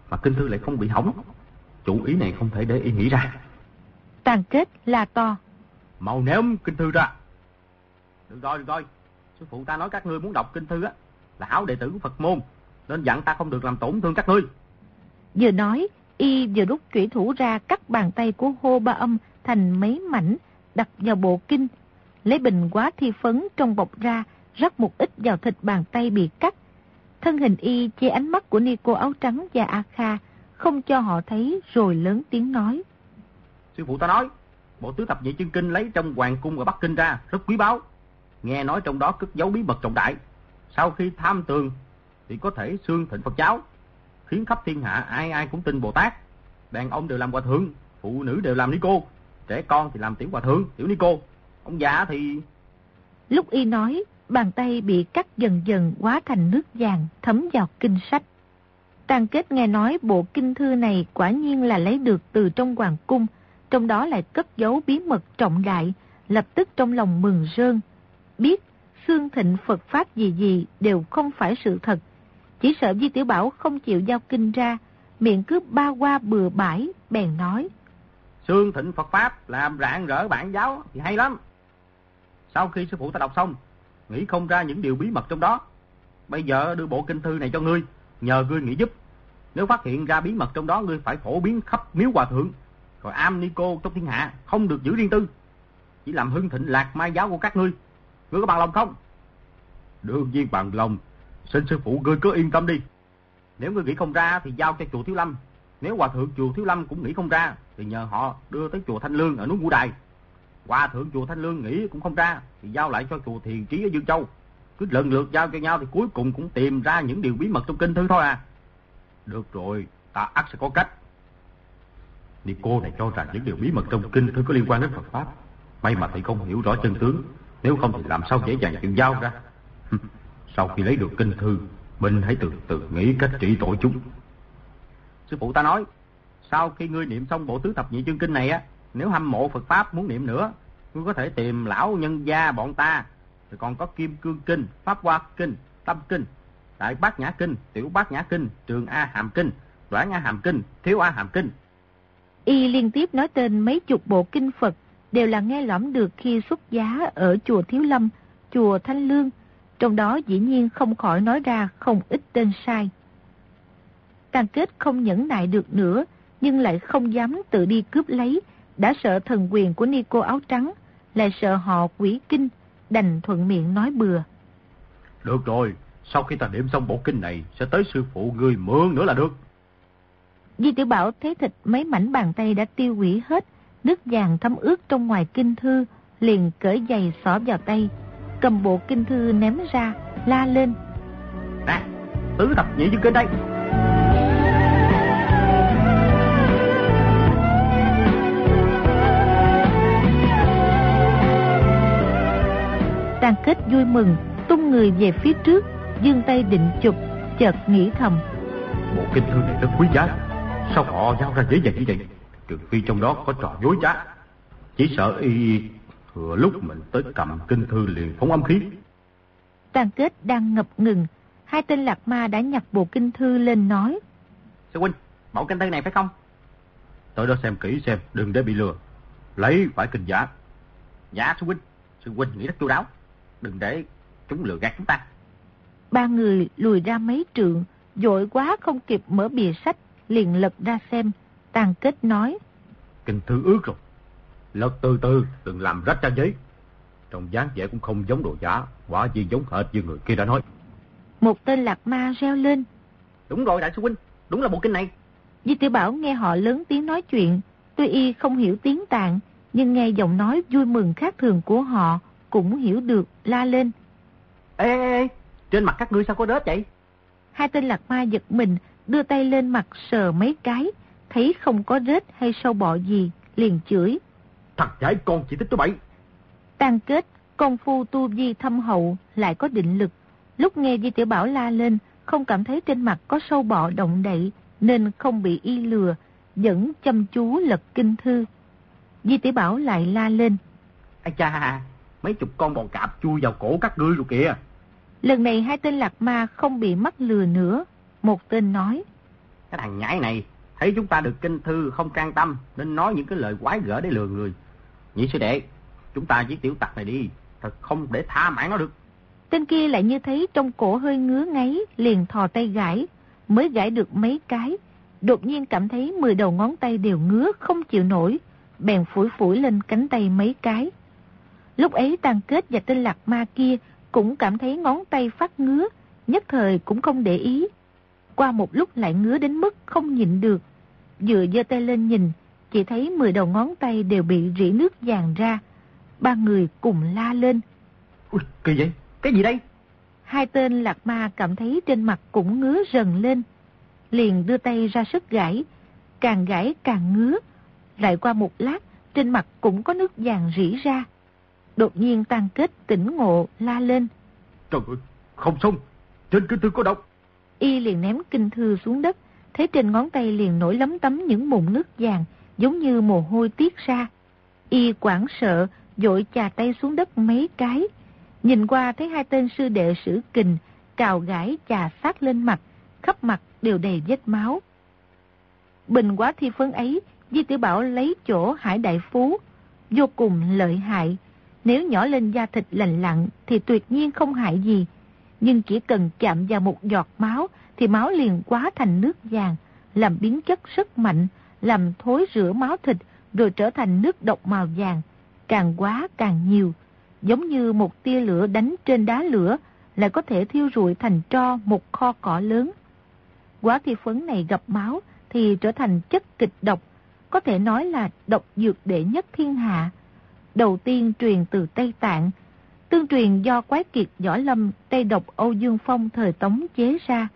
mà kinh thư lại không bị hỏng. Chủ ý này không thể để y nghĩ ra. Tàn kết là to. Mau ném kinh thư ra. Được rồi, được rồi. Sư phụ ta nói các ngươi muốn đọc kinh thư á, là áo đệ tử của Phật môn, nên dặn ta không được làm tổn thương các ngươi. Vừa nói, y vừa rút trụy thủ ra cắt bàn tay của hô ba âm thành mấy mảnh, đặt vào bộ kinh, lấy bình quá thi phấn trong bọc ra, rắc một ít vào thịt bàn tay bị cắt. Thân hình y che ánh mắt của Nico áo trắng và A Kha, không cho họ thấy rồi lớn tiếng nói. Sư phụ ta nói, bộ tứ thập nhị chân kinh lấy trong hoàng cung ở Bắc Kinh ra, rất quý báu. nghe nói trong đó cất giấu bí mật trọng đại. Sau khi tham tường thì có thể xương thịnh Phật giáo, khiến khắp thiên hạ ai ai cũng tin Bồ Tát. Đàn ông đều làm hòa thượng, phụ nữ đều làm ni cô, trẻ con thì làm tiểu hòa thượng, tiểu ni cô. Ông già thì... Lúc y nói, bàn tay bị cắt dần dần quá thành nước vàng thấm vào kinh sách. Tàn kết nghe nói bộ kinh thư này quả nhiên là lấy được từ trong hoàng cung, trong đó lại cất giấu bí mật trọng đại, lập tức trong lòng mừng rơn. Biết xương thịnh Phật Pháp gì gì đều không phải sự thật. Chỉ sợ Di Tiểu Bảo không chịu giao kinh ra, miệng cứ ba qua bừa bãi, bèn nói. Xương thịnh Phật Pháp làm rạng rỡ bản giáo thì hay lắm. Sau khi sư phụ ta đọc xong, nghĩ không ra những điều bí mật trong đó. Bây giờ đưa bộ kinh thư này cho ngươi, nhờ ngươi nghĩ giúp. Nếu phát hiện ra bí mật trong đó, ngươi phải phổ biến khắp miếu hòa thượng, rồi am ni cô trong thiên hạ, không được giữ riêng tư. Chỉ làm hưng thịnh lạc mai giáo của các ngươi. Ngươi có bằng lòng không? Đương nhiên bằng lòng. Xin sư phụ ngươi cứ yên tâm đi. Nếu ngươi nghĩ không ra thì giao cho chùa Thiếu Lâm. Nếu hòa thượng chùa Thiếu Lâm cũng nghĩ không ra thì nhờ họ đưa tới chùa Thanh Lương ở núi Ngũ Đài. Hòa thượng chùa Thanh Lương nghĩ cũng không ra thì giao lại cho chùa Thiền Trí ở Dương Châu. Cứ lần lượt giao cho nhau thì cuối cùng cũng tìm ra những điều bí mật trong kinh thư thôi à. Được rồi, ta ắt sẽ có cách. Ni cô này cho rằng những điều bí mật trong kinh thư có liên quan đến Phật Pháp. May mà thầy không hiểu rõ chân tướng, nếu không thì làm sao dễ dàng chịu giao ra. Sau khi lấy được kinh thư, mình hãy từ từ nghĩ cách trị tội chúng. Sư phụ ta nói, sau khi ngươi niệm xong bộ tứ thập nhị chương kinh này á, nếu hâm mộ Phật Pháp muốn niệm nữa, ngươi có thể tìm lão nhân gia bọn ta, rồi còn có Kim Cương Kinh, Pháp Hoa Kinh, Tâm Kinh, Đại Bát Nhã Kinh, Tiểu Bát Nhã Kinh, Trường A Hàm Kinh, Đoạn A Hàm Kinh, Thiếu A Hàm Kinh. Y liên tiếp nói tên mấy chục bộ kinh Phật đều là nghe lõm được khi xuất giá ở chùa Thiếu Lâm, chùa Thanh Lương, trong đó dĩ nhiên không khỏi nói ra không ít tên sai. Càng kết không nhẫn nại được nữa, nhưng lại không dám tự đi cướp lấy, đã sợ thần quyền của Nico áo trắng, lại sợ họ quỷ kinh, đành thuận miệng nói bừa. Được rồi, sau khi ta điểm xong bộ kinh này, sẽ tới sư phụ người mượn nữa là được. Di tiểu Bảo thấy thịt mấy mảnh bàn tay đã tiêu hủy hết, nước vàng thấm ướt trong ngoài kinh thư, liền cởi giày xỏ vào tay, cầm bộ kinh thư ném ra, la lên. Nè, tứ thập nhị chương kinh đây. Tàn kết vui mừng, tung người về phía trước, dương tay định chụp, chợt nghĩ thầm. Bộ kinh thư này rất quý giá, sao họ giao ra dễ dàng như vậy? Trừ phi trong đó có trò dối trá. Chỉ sợ y thừa lúc mình tới cầm kinh thư liền phóng âm khí. Tàn kết đang ngập ngừng, hai tên lạc ma đã nhặt bộ kinh thư lên nói. Sư huynh, bộ kinh thư này phải không? Tới đó xem kỹ xem, đừng để bị lừa. Lấy phải kinh giả. Dạ sư huynh, sư huynh nghĩ rất chu đáo. Đừng để chúng lừa gạt chúng ta. Ba người lùi ra mấy trượng, dội quá không kịp mở bìa sách, liền lật ra xem. Tàn kết nói. Kinh thư ướt rồi. Lật từ từ, đừng làm rách trang giấy. Trong dáng vẻ cũng không giống đồ giả, quả gì giống hệt như người kia đã nói. Một tên lạc ma reo lên. Đúng rồi đại sư huynh, đúng là bộ kinh này. Di tiểu Bảo nghe họ lớn tiếng nói chuyện, tuy y không hiểu tiếng tạng, nhưng nghe giọng nói vui mừng khác thường của họ, cũng hiểu được, la lên. Ê, ê, ê, trên mặt các ngươi sao có rết vậy? Hai tên lạc ma giật mình, đưa tay lên mặt sờ mấy cái, thấy không có rết hay sâu bọ gì, liền chửi. Thằng giải con chỉ thích tôi bậy. Tan kết, công phu tu vi thâm hậu, lại có định lực. Lúc nghe Di Tiểu Bảo la lên, không cảm thấy trên mặt có sâu bọ động đậy, nên không bị y lừa, vẫn chăm chú lật kinh thư. Di Tiểu Bảo lại la lên. Ây cha, mấy chục con bò cạp chui vào cổ các ngươi rồi kìa. Lần này hai tên lạc ma không bị mắc lừa nữa. Một tên nói. Cái thằng nhãi này, thấy chúng ta được kinh thư không can tâm, nên nói những cái lời quái gở để lừa người. Nhị sư đệ, chúng ta giết tiểu tặc này đi, thật không để tha mãn nó được. Tên kia lại như thấy trong cổ hơi ngứa ngáy, liền thò tay gãi, mới gãi được mấy cái. Đột nhiên cảm thấy 10 đầu ngón tay đều ngứa không chịu nổi, bèn phủi phủi lên cánh tay mấy cái. Lúc ấy Tăng Kết và tên lạc ma kia cũng cảm thấy ngón tay phát ngứa, nhất thời cũng không để ý. Qua một lúc lại ngứa đến mức không nhịn được. Vừa giơ tay lên nhìn, chỉ thấy 10 đầu ngón tay đều bị rỉ nước vàng ra. Ba người cùng la lên. Ui, kỳ vậy? Cái gì đây? Hai tên lạc ma cảm thấy trên mặt cũng ngứa rần lên. Liền đưa tay ra sức gãi, càng gãi càng ngứa. Lại qua một lát, trên mặt cũng có nước vàng rỉ ra. Đột nhiên tan kết tỉnh ngộ la lên. Trời ơi, không xong, trên kinh thư có độc. Y liền ném kinh thư xuống đất, thấy trên ngón tay liền nổi lấm tấm những mụn nước vàng, giống như mồ hôi tiết ra. Y quảng sợ, dội chà tay xuống đất mấy cái. Nhìn qua thấy hai tên sư đệ sử kình, cào gãi chà sát lên mặt, khắp mặt đều đầy vết máu. Bình quá thi phấn ấy, Di Tiểu Bảo lấy chỗ Hải Đại Phú, vô cùng lợi hại. Nếu nhỏ lên da thịt lành lặn thì tuyệt nhiên không hại gì. Nhưng chỉ cần chạm vào một giọt máu thì máu liền quá thành nước vàng, làm biến chất rất mạnh, làm thối rửa máu thịt rồi trở thành nước độc màu vàng, càng quá càng nhiều. Giống như một tia lửa đánh trên đá lửa lại có thể thiêu rụi thành tro một kho cỏ lớn. Quá thi phấn này gặp máu thì trở thành chất kịch độc, có thể nói là độc dược đệ nhất thiên hạ. Đầu tiên truyền từ Tây Tạng, tương truyền do quái kiệt võ lâm Tây độc Âu Dương Phong thời Tống chế ra,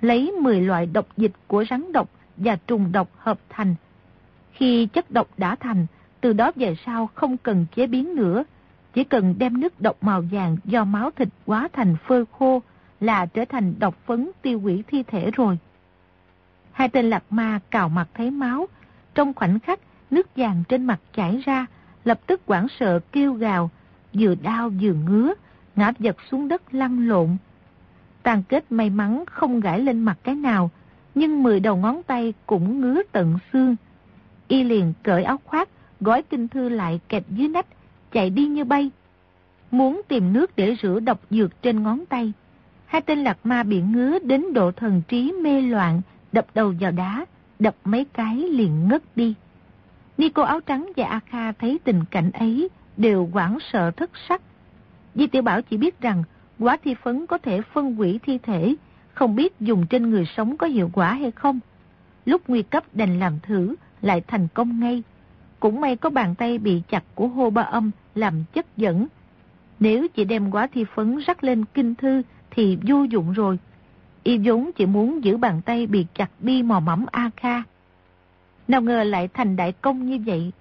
lấy 10 loại độc dịch của rắn độc và trùng độc hợp thành. Khi chất độc đã thành, từ đó về sau không cần chế biến nữa, chỉ cần đem nước độc màu vàng do máu thịt quá thành phơi khô là trở thành độc phấn tiêu hủy thi thể rồi. Hai tên lạc ma cào mặt thấy máu, trong khoảnh khắc nước vàng trên mặt chảy ra, lập tức quảng sợ kêu gào, vừa đau vừa ngứa, ngã vật xuống đất lăn lộn. Tàn kết may mắn không gãi lên mặt cái nào, nhưng mười đầu ngón tay cũng ngứa tận xương. Y liền cởi áo khoác, gói kinh thư lại kẹt dưới nách, chạy đi như bay. Muốn tìm nước để rửa độc dược trên ngón tay. Hai tên lạc ma bị ngứa đến độ thần trí mê loạn, đập đầu vào đá, đập mấy cái liền ngất đi ni cô áo trắng và A Kha thấy tình cảnh ấy đều quảng sợ thất sắc. Di Tiểu Bảo chỉ biết rằng quá thi phấn có thể phân hủy thi thể, không biết dùng trên người sống có hiệu quả hay không. Lúc nguy cấp đành làm thử, lại thành công ngay. Cũng may có bàn tay bị chặt của hô ba âm làm chất dẫn. Nếu chỉ đem quá thi phấn rắc lên kinh thư thì vô dụng rồi. Y vốn chỉ muốn giữ bàn tay bị chặt đi mò mẫm A Kha. Nào ngờ lại thành đại công như vậy.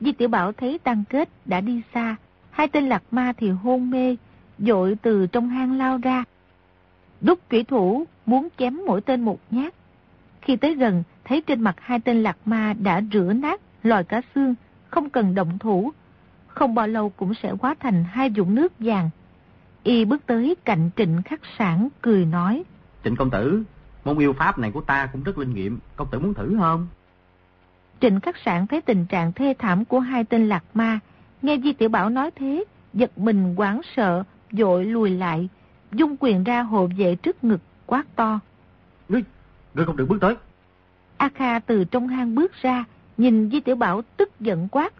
Di Tiểu Bảo thấy Tăng Kết đã đi xa, hai tên lạc ma thì hôn mê, dội từ trong hang lao ra. Đúc kỹ thủ muốn chém mỗi tên một nhát. Khi tới gần, thấy trên mặt hai tên lạc ma đã rửa nát, lòi cả xương, không cần động thủ. Không bao lâu cũng sẽ hóa thành hai dũng nước vàng. Y bước tới cạnh trịnh khắc sản, cười nói. Trịnh công tử, môn yêu pháp này của ta cũng rất linh nghiệm, công tử muốn thử không? Trịnh khắc sản thấy tình trạng thê thảm của hai tên lạc ma, nghe Di Tiểu Bảo nói thế, giật mình quảng sợ, dội lùi lại, dung quyền ra hộ vệ trước ngực, quát to. Ngươi, ngươi không được bước tới. A Kha từ trong hang bước ra, nhìn Di Tiểu Bảo tức giận quát.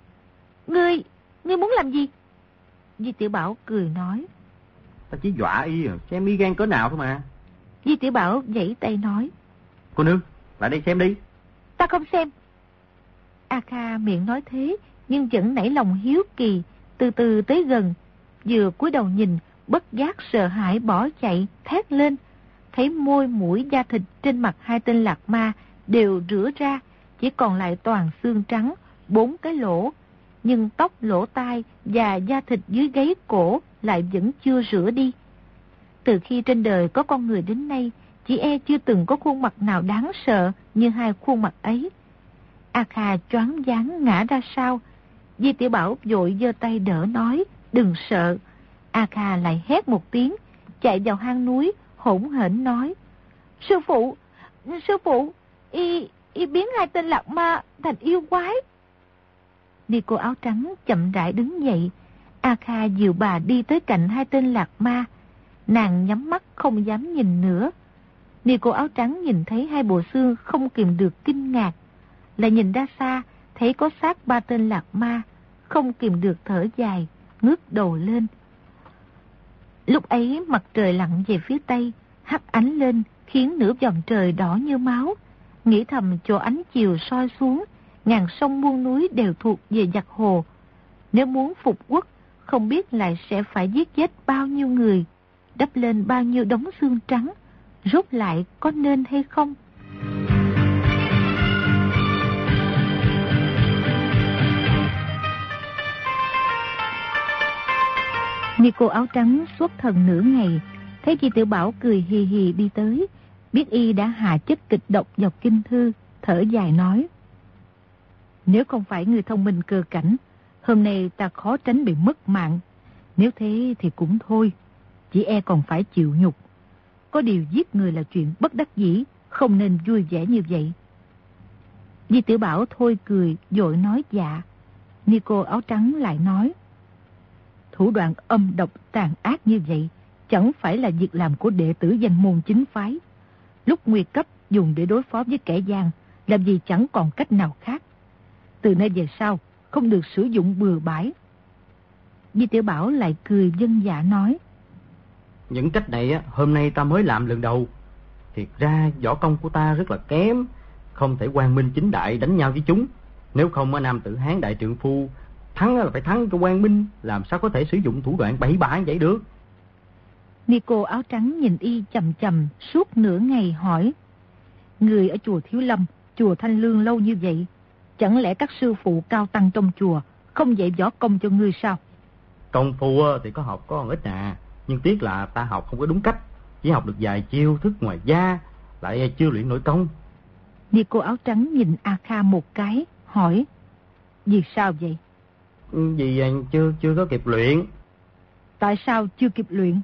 Ngươi, ngươi muốn làm gì? Di Tiểu Bảo cười nói. Ta chỉ dọa y, à, xem y gan cỡ nào thôi mà. Di Tiểu Bảo dãy tay nói. Cô nương, lại đây xem đi. Ta không xem. A Kha miệng nói thế, nhưng vẫn nảy lòng hiếu kỳ, từ từ tới gần. Vừa cúi đầu nhìn, bất giác sợ hãi bỏ chạy, thét lên. Thấy môi mũi da thịt trên mặt hai tên lạc ma đều rửa ra, chỉ còn lại toàn xương trắng, bốn cái lỗ. Nhưng tóc lỗ tai và da thịt dưới gáy cổ lại vẫn chưa rửa đi. Từ khi trên đời có con người đến nay, chỉ e chưa từng có khuôn mặt nào đáng sợ như hai khuôn mặt ấy. A Kha choáng váng ngã ra sau. Di Tiểu Bảo vội giơ tay đỡ nói, đừng sợ. A Kha lại hét một tiếng, chạy vào hang núi, hỗn hển nói. Sư phụ, sư phụ, y, y biến hai tên lạc ma thành yêu quái. Đi cô áo trắng chậm rãi đứng dậy. A Kha dìu bà đi tới cạnh hai tên lạc ma. Nàng nhắm mắt không dám nhìn nữa. Ni cô áo trắng nhìn thấy hai bộ xương không kìm được kinh ngạc. Lại nhìn ra xa, thấy có xác ba tên lạc ma, không kìm được thở dài, ngước đầu lên. Lúc ấy mặt trời lặn về phía tây, hắt ánh lên, khiến nửa vòng trời đỏ như máu. Nghĩ thầm chỗ ánh chiều soi xuống, ngàn sông muôn núi đều thuộc về giặc hồ. Nếu muốn phục quốc, không biết lại sẽ phải giết chết bao nhiêu người, đắp lên bao nhiêu đống xương trắng, rốt lại có nên hay không? Nico áo trắng suốt thần nửa ngày, thấy di Tiểu Bảo cười hì hì đi tới, biết y đã hạ chất kịch độc vào kinh thư, thở dài nói. Nếu không phải người thông minh cơ cảnh, hôm nay ta khó tránh bị mất mạng. Nếu thế thì cũng thôi, chỉ e còn phải chịu nhục. Có điều giết người là chuyện bất đắc dĩ, không nên vui vẻ như vậy. Di Tiểu Bảo thôi cười, dội nói dạ. Nico áo trắng lại nói. Thủ đoạn âm độc tàn ác như vậy, chẳng phải là việc làm của đệ tử danh môn chính phái. Lúc nguy cấp dùng để đối phó với kẻ gian, làm gì chẳng còn cách nào khác. Từ nay về sau, không được sử dụng bừa bãi. Di Tiểu Bảo lại cười dân dạ nói. Những cách này hôm nay ta mới làm lần đầu. Thiệt ra võ công của ta rất là kém, không thể quang minh chính đại đánh nhau với chúng. Nếu không nam tử Hán đại trượng phu, thắng là phải thắng cho quang minh, làm sao có thể sử dụng thủ đoạn bậy bạ vậy được. Nico áo trắng nhìn y chầm chầm suốt nửa ngày hỏi. Người ở chùa Thiếu Lâm, chùa Thanh Lương lâu như vậy, chẳng lẽ các sư phụ cao tăng trong chùa không dạy võ công cho ngươi sao? Công phu thì có học có ít à, nhưng tiếc là ta học không có đúng cách, chỉ học được vài chiêu thức ngoài da, lại chưa luyện nội công. Nico áo trắng nhìn A Kha một cái, hỏi, vì sao vậy? Vì chưa chưa có kịp luyện. Tại sao chưa kịp luyện?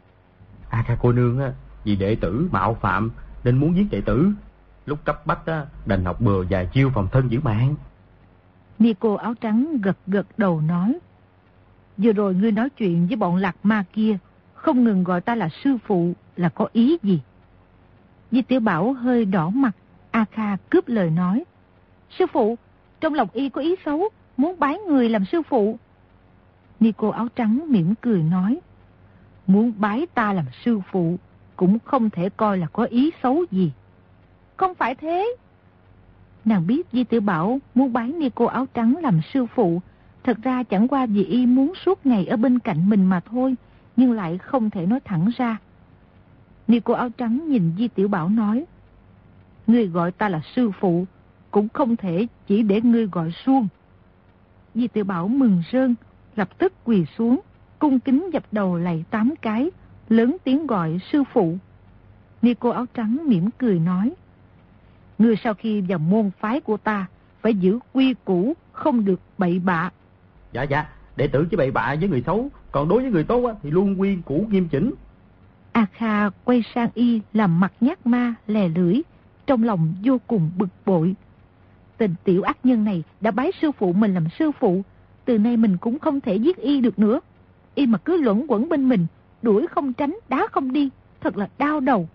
A Kha cô nương á, vì đệ tử mạo phạm nên muốn giết đệ tử. Lúc cấp bách á, đành học bừa vài chiêu phòng thân giữ mạng. Nico áo trắng gật gật đầu nói. Vừa rồi ngươi nói chuyện với bọn lạc ma kia, không ngừng gọi ta là sư phụ là có ý gì? Di tiểu Bảo hơi đỏ mặt, A Kha cướp lời nói. Sư phụ, trong lòng y có ý xấu, muốn bái người làm sư phụ. Nico áo trắng mỉm cười nói. Muốn bái ta làm sư phụ, cũng không thể coi là có ý xấu gì. Không phải thế. Nàng biết Di Tiểu Bảo muốn bái Nico áo trắng làm sư phụ, thật ra chẳng qua vì y muốn suốt ngày ở bên cạnh mình mà thôi, nhưng lại không thể nói thẳng ra. Nico áo trắng nhìn Di Tiểu Bảo nói, Ngươi gọi ta là sư phụ, cũng không thể chỉ để ngươi gọi suông. Di Tiểu Bảo mừng rơn, lập tức quỳ xuống, cung kính dập đầu lạy tám cái, lớn tiếng gọi sư phụ. Nico áo trắng mỉm cười nói, Ngươi sau khi vào môn phái của ta, phải giữ quy củ, không được bậy bạ. Dạ dạ, đệ tử chỉ bậy bạ với người xấu, còn đối với người tốt thì luôn quy củ nghiêm chỉnh. A Kha quay sang y làm mặt nhát ma, lè lưỡi, trong lòng vô cùng bực bội. Tình tiểu ác nhân này đã bái sư phụ mình làm sư phụ, từ nay mình cũng không thể giết y được nữa. Y mà cứ luẩn quẩn bên mình, đuổi không tránh, đá không đi, thật là đau đầu.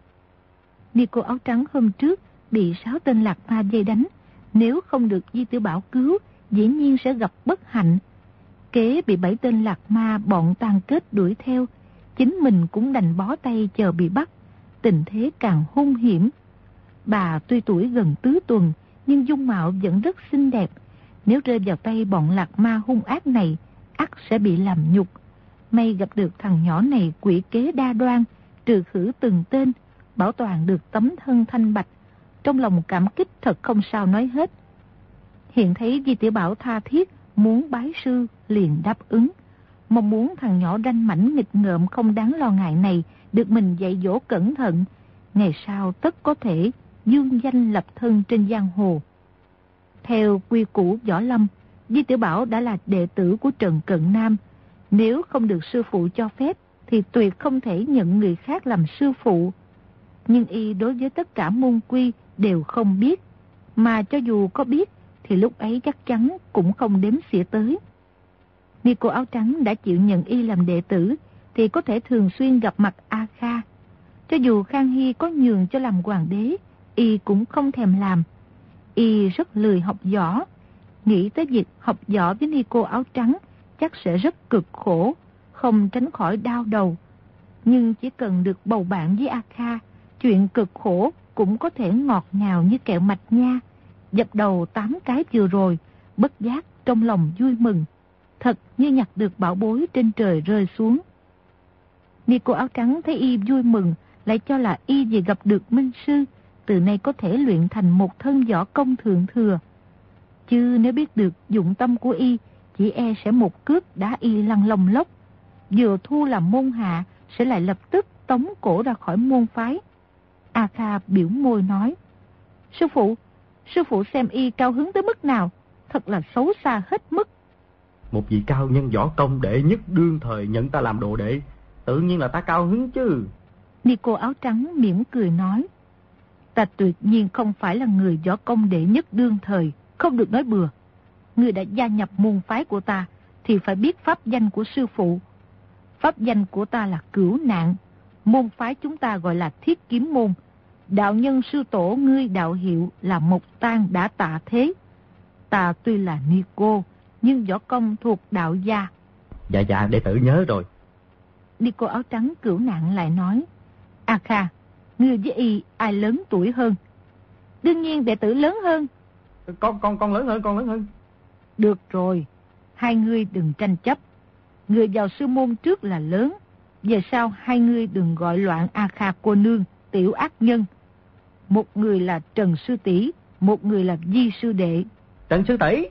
Nico áo trắng hôm trước bị sáu tên lạc ma dây đánh, nếu không được Di Tiểu Bảo cứu, dĩ nhiên sẽ gặp bất hạnh. Kế bị bảy tên lạc ma bọn tàn kết đuổi theo, chính mình cũng đành bó tay chờ bị bắt, tình thế càng hung hiểm. Bà tuy tuổi gần tứ tuần, nhưng dung mạo vẫn rất xinh đẹp. Nếu rơi vào tay bọn lạc ma hung ác này, ắt sẽ bị làm nhục. May gặp được thằng nhỏ này quỷ kế đa đoan, trừ khử từng tên, bảo toàn được tấm thân thanh bạch. Trong lòng cảm kích thật không sao nói hết. Hiện thấy Di Tiểu Bảo tha thiết, muốn bái sư, liền đáp ứng. Mong muốn thằng nhỏ ranh mảnh nghịch ngợm không đáng lo ngại này được mình dạy dỗ cẩn thận. Ngày sau tất có thể dương danh lập thân trên giang hồ. Theo quy củ võ lâm, Di Tiểu Bảo đã là đệ tử của Trần Cận Nam. Nếu không được sư phụ cho phép, thì tuyệt không thể nhận người khác làm sư phụ. Nhưng y đối với tất cả môn quy đều không biết, mà cho dù có biết, thì lúc ấy chắc chắn cũng không đếm xỉa tới. Nico áo trắng đã chịu nhận y làm đệ tử, thì có thể thường xuyên gặp mặt A Kha. Cho dù Khang Hy có nhường cho làm hoàng đế, y cũng không thèm làm. Y rất lười học võ, nghĩ tới việc học võ với ni cô áo trắng chắc sẽ rất cực khổ, không tránh khỏi đau đầu. Nhưng chỉ cần được bầu bạn với A Kha, chuyện cực khổ cũng có thể ngọt ngào như kẹo mạch nha. Dập đầu tám cái vừa rồi, bất giác trong lòng vui mừng. thật như nhặt được bảo bối trên trời rơi xuống. ni cô áo trắng thấy y vui mừng, lại cho là y vì gặp được minh sư, từ nay có thể luyện thành một thân võ công thượng thừa. Chứ nếu biết được dụng tâm của y, chỉ e sẽ một cước đá y lăn lông lốc. Vừa thu làm môn hạ, sẽ lại lập tức tống cổ ra khỏi môn phái. A Kha biểu môi nói, Sư phụ, sư phụ xem y cao hứng tới mức nào, thật là xấu xa hết mức. Một vị cao nhân võ công đệ nhất đương thời nhận ta làm đồ đệ, tự nhiên là ta cao hứng chứ. Nico áo trắng mỉm cười nói, ta tuyệt nhiên không phải là người võ công đệ nhất đương thời, không được nói bừa. Người đã gia nhập môn phái của ta, thì phải biết pháp danh của sư phụ. Pháp danh của ta là cửu nạn, môn phái chúng ta gọi là thiết kiếm môn. Đạo nhân sư tổ ngươi đạo hiệu là Mộc Tan đã tạ thế. Ta tuy là Nico, nhưng võ công thuộc đạo gia. Dạ dạ, đệ tử nhớ rồi. Nico áo trắng cửu nạn lại nói. A Kha, ngươi với y ai lớn tuổi hơn? Đương nhiên đệ tử lớn hơn. Con con con lớn hơn, con lớn hơn. Được rồi, hai ngươi đừng tranh chấp. Người vào sư môn trước là lớn. Về sau hai ngươi đừng gọi loạn A Kha cô nương, tiểu ác nhân. Một người là Trần Sư tỷ một người là Di Sư Đệ. Trần Sư tỷ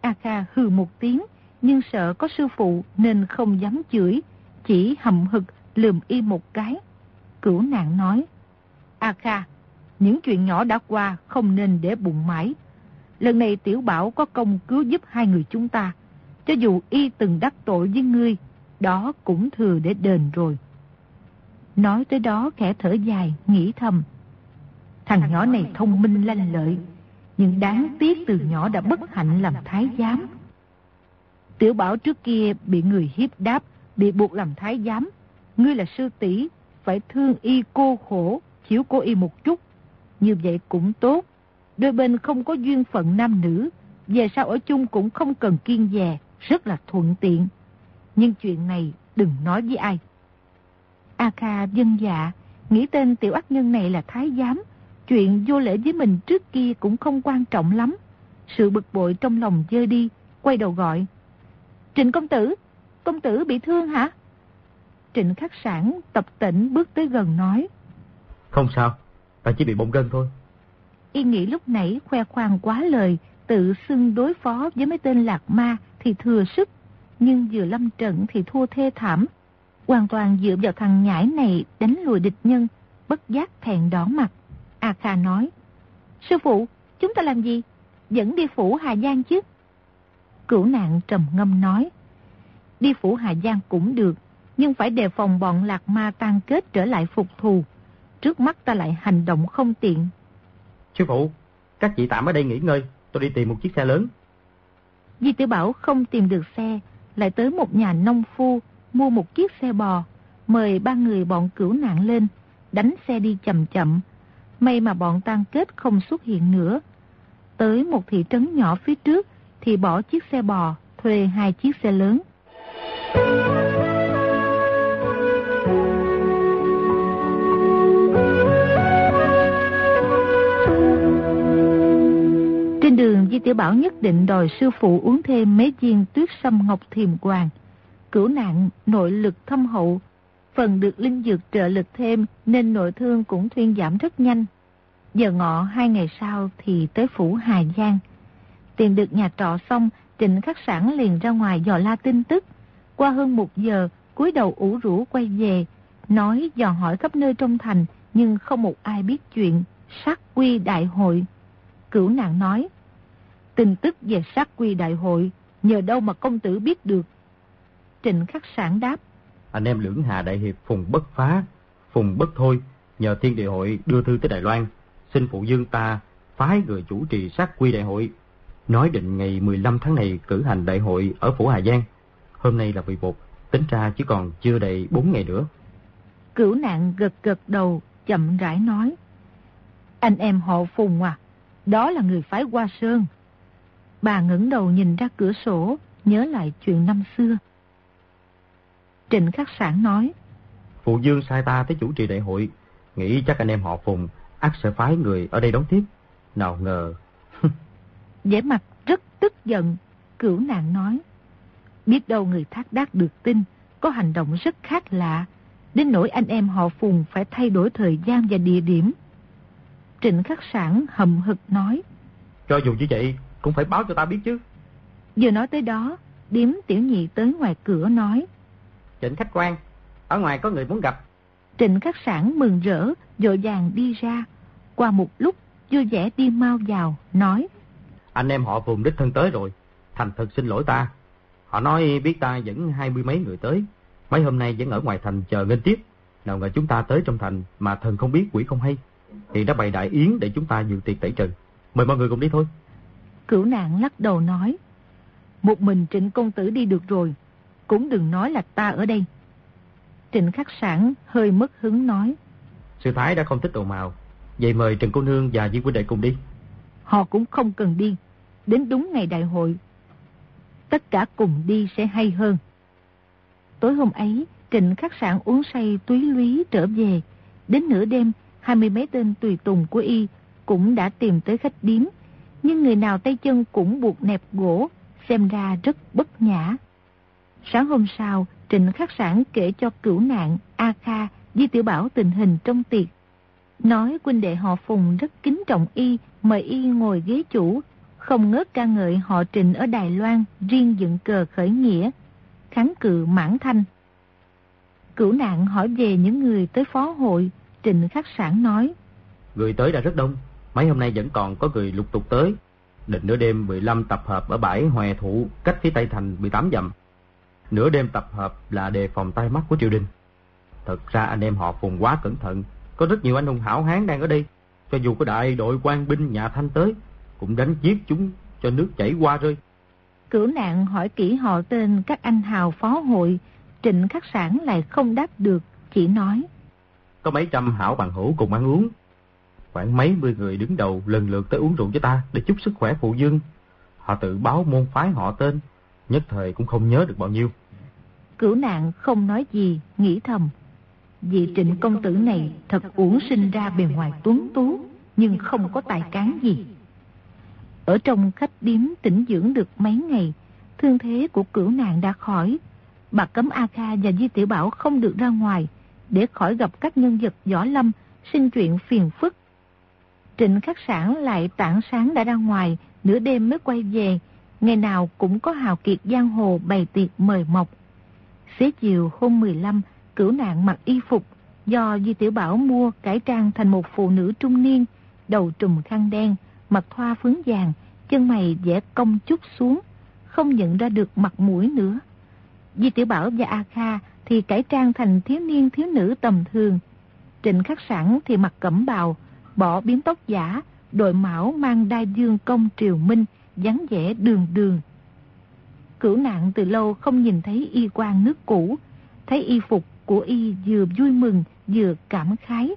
A Kha hừ một tiếng, nhưng sợ có sư phụ nên không dám chửi, chỉ hậm hực lườm y một cái. Cửu nạn nói, A Kha, những chuyện nhỏ đã qua không nên để bụng mãi. Lần này tiểu bảo có công cứu giúp hai người chúng ta. Cho dù y từng đắc tội với ngươi, đó cũng thừa để đền rồi. Nói tới đó khẽ thở dài, nghĩ thầm. Thằng nhỏ này thông minh lanh lợi, nhưng đáng tiếc từ nhỏ đã bất hạnh làm thái giám. Tiểu bảo trước kia bị người hiếp đáp, bị buộc làm thái giám. Ngươi là sư tỷ phải thương y cô khổ, chiếu cố y một chút. Như vậy cũng tốt. Đôi bên không có duyên phận nam nữ, về sau ở chung cũng không cần kiên dè, rất là thuận tiện. Nhưng chuyện này đừng nói với ai. A Kha dân dạ, nghĩ tên tiểu ác nhân này là thái giám, Chuyện vô lễ với mình trước kia cũng không quan trọng lắm. Sự bực bội trong lòng dơ đi, quay đầu gọi. Trịnh công tử, công tử bị thương hả? Trịnh khắc sản tập tỉnh bước tới gần nói. Không sao, ta chỉ bị bông gân thôi. Y nghĩ lúc nãy khoe khoang quá lời, tự xưng đối phó với mấy tên lạc ma thì thừa sức, nhưng vừa lâm trận thì thua thê thảm. Hoàn toàn dựa vào thằng nhãi này đánh lùi địch nhân, bất giác thẹn đỏ mặt. A Kha nói, Sư phụ, chúng ta làm gì? Dẫn đi phủ Hà Giang chứ? Cửu nạn trầm ngâm nói, Đi phủ Hà Giang cũng được, nhưng phải đề phòng bọn lạc ma tan kết trở lại phục thù. Trước mắt ta lại hành động không tiện. Sư phụ, các chị tạm ở đây nghỉ ngơi, tôi đi tìm một chiếc xe lớn. Di Tiểu Bảo không tìm được xe, lại tới một nhà nông phu, mua một chiếc xe bò, mời ba người bọn cửu nạn lên, đánh xe đi chậm chậm, May mà bọn tan kết không xuất hiện nữa. Tới một thị trấn nhỏ phía trước thì bỏ chiếc xe bò, thuê hai chiếc xe lớn. Trên đường Di Tiểu Bảo nhất định đòi sư phụ uống thêm mấy viên tuyết sâm ngọc thiềm hoàng. Cửu nạn, nội lực thâm hậu, phần được linh dược trợ lực thêm nên nội thương cũng thuyên giảm rất nhanh. Giờ ngọ hai ngày sau thì tới phủ Hà Giang. Tìm được nhà trọ xong, Trịnh Khắc Sản liền ra ngoài dò la tin tức. Qua hơn một giờ, cúi đầu ủ rũ quay về, nói dò hỏi khắp nơi trong thành, nhưng không một ai biết chuyện sát quy đại hội. Cửu nạn nói, tin tức về sát quy đại hội, nhờ đâu mà công tử biết được. Trịnh Khắc Sản đáp, anh em lưỡng hà đại hiệp phùng bất phá, phùng bất thôi, nhờ thiên địa hội đưa thư tới Đài Loan, xin phụ dương ta phái người chủ trì sát quy đại hội. Nói định ngày 15 tháng này cử hành đại hội ở phủ Hà Giang. Hôm nay là 11, tính ra chỉ còn chưa đầy 4 ngày nữa. Cửu nạn gật gật đầu, chậm rãi nói. Anh em họ Phùng à, đó là người phái Hoa Sơn. Bà ngẩng đầu nhìn ra cửa sổ, nhớ lại chuyện năm xưa. Trịnh Khắc Sản nói. Phụ Dương sai ta tới chủ trì đại hội, nghĩ chắc anh em họ Phùng ác sẽ phái người ở đây đón tiếp. Nào ngờ... vẻ mặt rất tức giận, cửu nạn nói. Biết đâu người thác đác được tin, có hành động rất khác lạ, đến nỗi anh em họ Phùng phải thay đổi thời gian và địa điểm. Trịnh Khắc Sản hầm hực nói. Cho dù như vậy, cũng phải báo cho ta biết chứ. Vừa nói tới đó, điếm tiểu nhị tới ngoài cửa nói. Trịnh khách quan, ở ngoài có người muốn gặp. Trịnh Khắc Sản mừng rỡ, dội vàng đi ra. Qua một lúc, vui vẻ đi mau vào, nói. Anh em họ Phùng đích thân tới rồi, thành thật xin lỗi ta. Họ nói biết ta dẫn hai mươi mấy người tới, mấy hôm nay vẫn ở ngoài thành chờ nghênh tiếp. Nào ngờ chúng ta tới trong thành mà thần không biết quỷ không hay, thì đã bày đại yến để chúng ta dự tiệc tẩy trừ. Mời mọi người cùng đi thôi. Cửu nạn lắc đầu nói, một mình trịnh công tử đi được rồi, cũng đừng nói là ta ở đây. Trịnh khắc sản hơi mất hứng nói. Sư Thái đã không thích đồ màu, vậy mời Trần Cô Nương và Di Quynh Đệ cùng đi. Họ cũng không cần đi, đến đúng ngày đại hội. Tất cả cùng đi sẽ hay hơn. Tối hôm ấy, Trịnh khắc sản uống say túy lúy trở về. Đến nửa đêm, hai mươi mấy tên tùy tùng của y cũng đã tìm tới khách điếm. Nhưng người nào tay chân cũng buộc nẹp gỗ, xem ra rất bất nhã. Sáng hôm sau, Trịnh Khắc Sản kể cho cửu nạn, A Kha, Di Tiểu Bảo tình hình trong tiệc. Nói huynh đệ họ Phùng rất kính trọng y, mời y ngồi ghế chủ, không ngớt ca ngợi họ Trịnh ở Đài Loan, riêng dựng cờ khởi nghĩa, kháng cự mãn thanh. Cửu nạn hỏi về những người tới phó hội, Trịnh Khắc Sản nói. Người tới đã rất đông, mấy hôm nay vẫn còn có người lục tục tới. Định nửa đêm 15 tập hợp ở bãi Hòe Thụ, cách phía Tây Thành 18 dặm. Nửa đêm tập hợp là đề phòng tai mắt của triều đình. Thật ra anh em họ phùng quá cẩn thận, có rất nhiều anh hùng hảo hán đang ở đây. Cho dù có đại đội quan binh nhà Thanh tới, cũng đánh giết chúng cho nước chảy qua rơi. Cửu nạn hỏi kỹ họ tên các anh hào phó hội, trịnh khắc sản lại không đáp được, chỉ nói. Có mấy trăm hảo bằng hữu cùng ăn uống. Khoảng mấy mươi người đứng đầu lần lượt tới uống rượu với ta để chúc sức khỏe phụ dương. Họ tự báo môn phái họ tên, nhất thời cũng không nhớ được bao nhiêu. Cửu nạn không nói gì, nghĩ thầm. Vị trịnh công tử này thật uổng sinh ra bề ngoài tuấn tú, nhưng không có tài cán gì. Ở trong khách điếm tĩnh dưỡng được mấy ngày, thương thế của cửu nạn đã khỏi. Bà cấm A Kha và Di Tiểu Bảo không được ra ngoài, để khỏi gặp các nhân vật võ lâm, sinh chuyện phiền phức. Trịnh khắc sản lại tảng sáng đã ra ngoài, nửa đêm mới quay về, ngày nào cũng có hào kiệt giang hồ bày tiệc mời mọc. Xế chiều hôm 15, cửu nạn mặc y phục do Di Tiểu Bảo mua cải trang thành một phụ nữ trung niên, đầu trùm khăn đen, mặt thoa phấn vàng, chân mày vẽ cong chút xuống, không nhận ra được mặt mũi nữa. Di Tiểu Bảo và A Kha thì cải trang thành thiếu niên thiếu nữ tầm thường. Trịnh khắc sản thì mặc cẩm bào, bỏ biến tóc giả, đội mão mang đai dương công triều minh, dáng vẻ đường đường. Cửu nạn từ lâu không nhìn thấy y quan nước cũ, thấy y phục của y vừa vui mừng vừa cảm khái.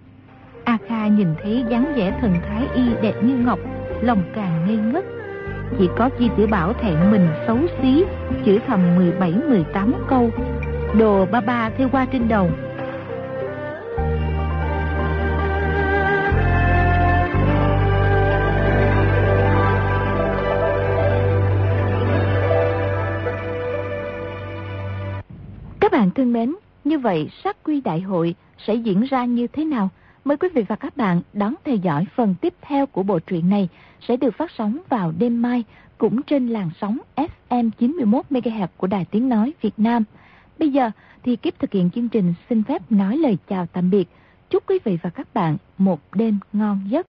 A Kha nhìn thấy dáng vẻ thần thái y đẹp như ngọc, lòng càng ngây ngất. Chỉ có Di tử Bảo thẹn mình xấu xí, chửi thầm 17-18 câu. Đồ ba ba theo qua trên đầu, Các bạn thân mến, như vậy sát quy đại hội sẽ diễn ra như thế nào? Mời quý vị và các bạn đón theo dõi phần tiếp theo của bộ truyện này sẽ được phát sóng vào đêm mai cũng trên làn sóng FM 91 MHz của Đài Tiếng nói Việt Nam. Bây giờ thì kiếp thực hiện chương trình xin phép nói lời chào tạm biệt. Chúc quý vị và các bạn một đêm ngon giấc.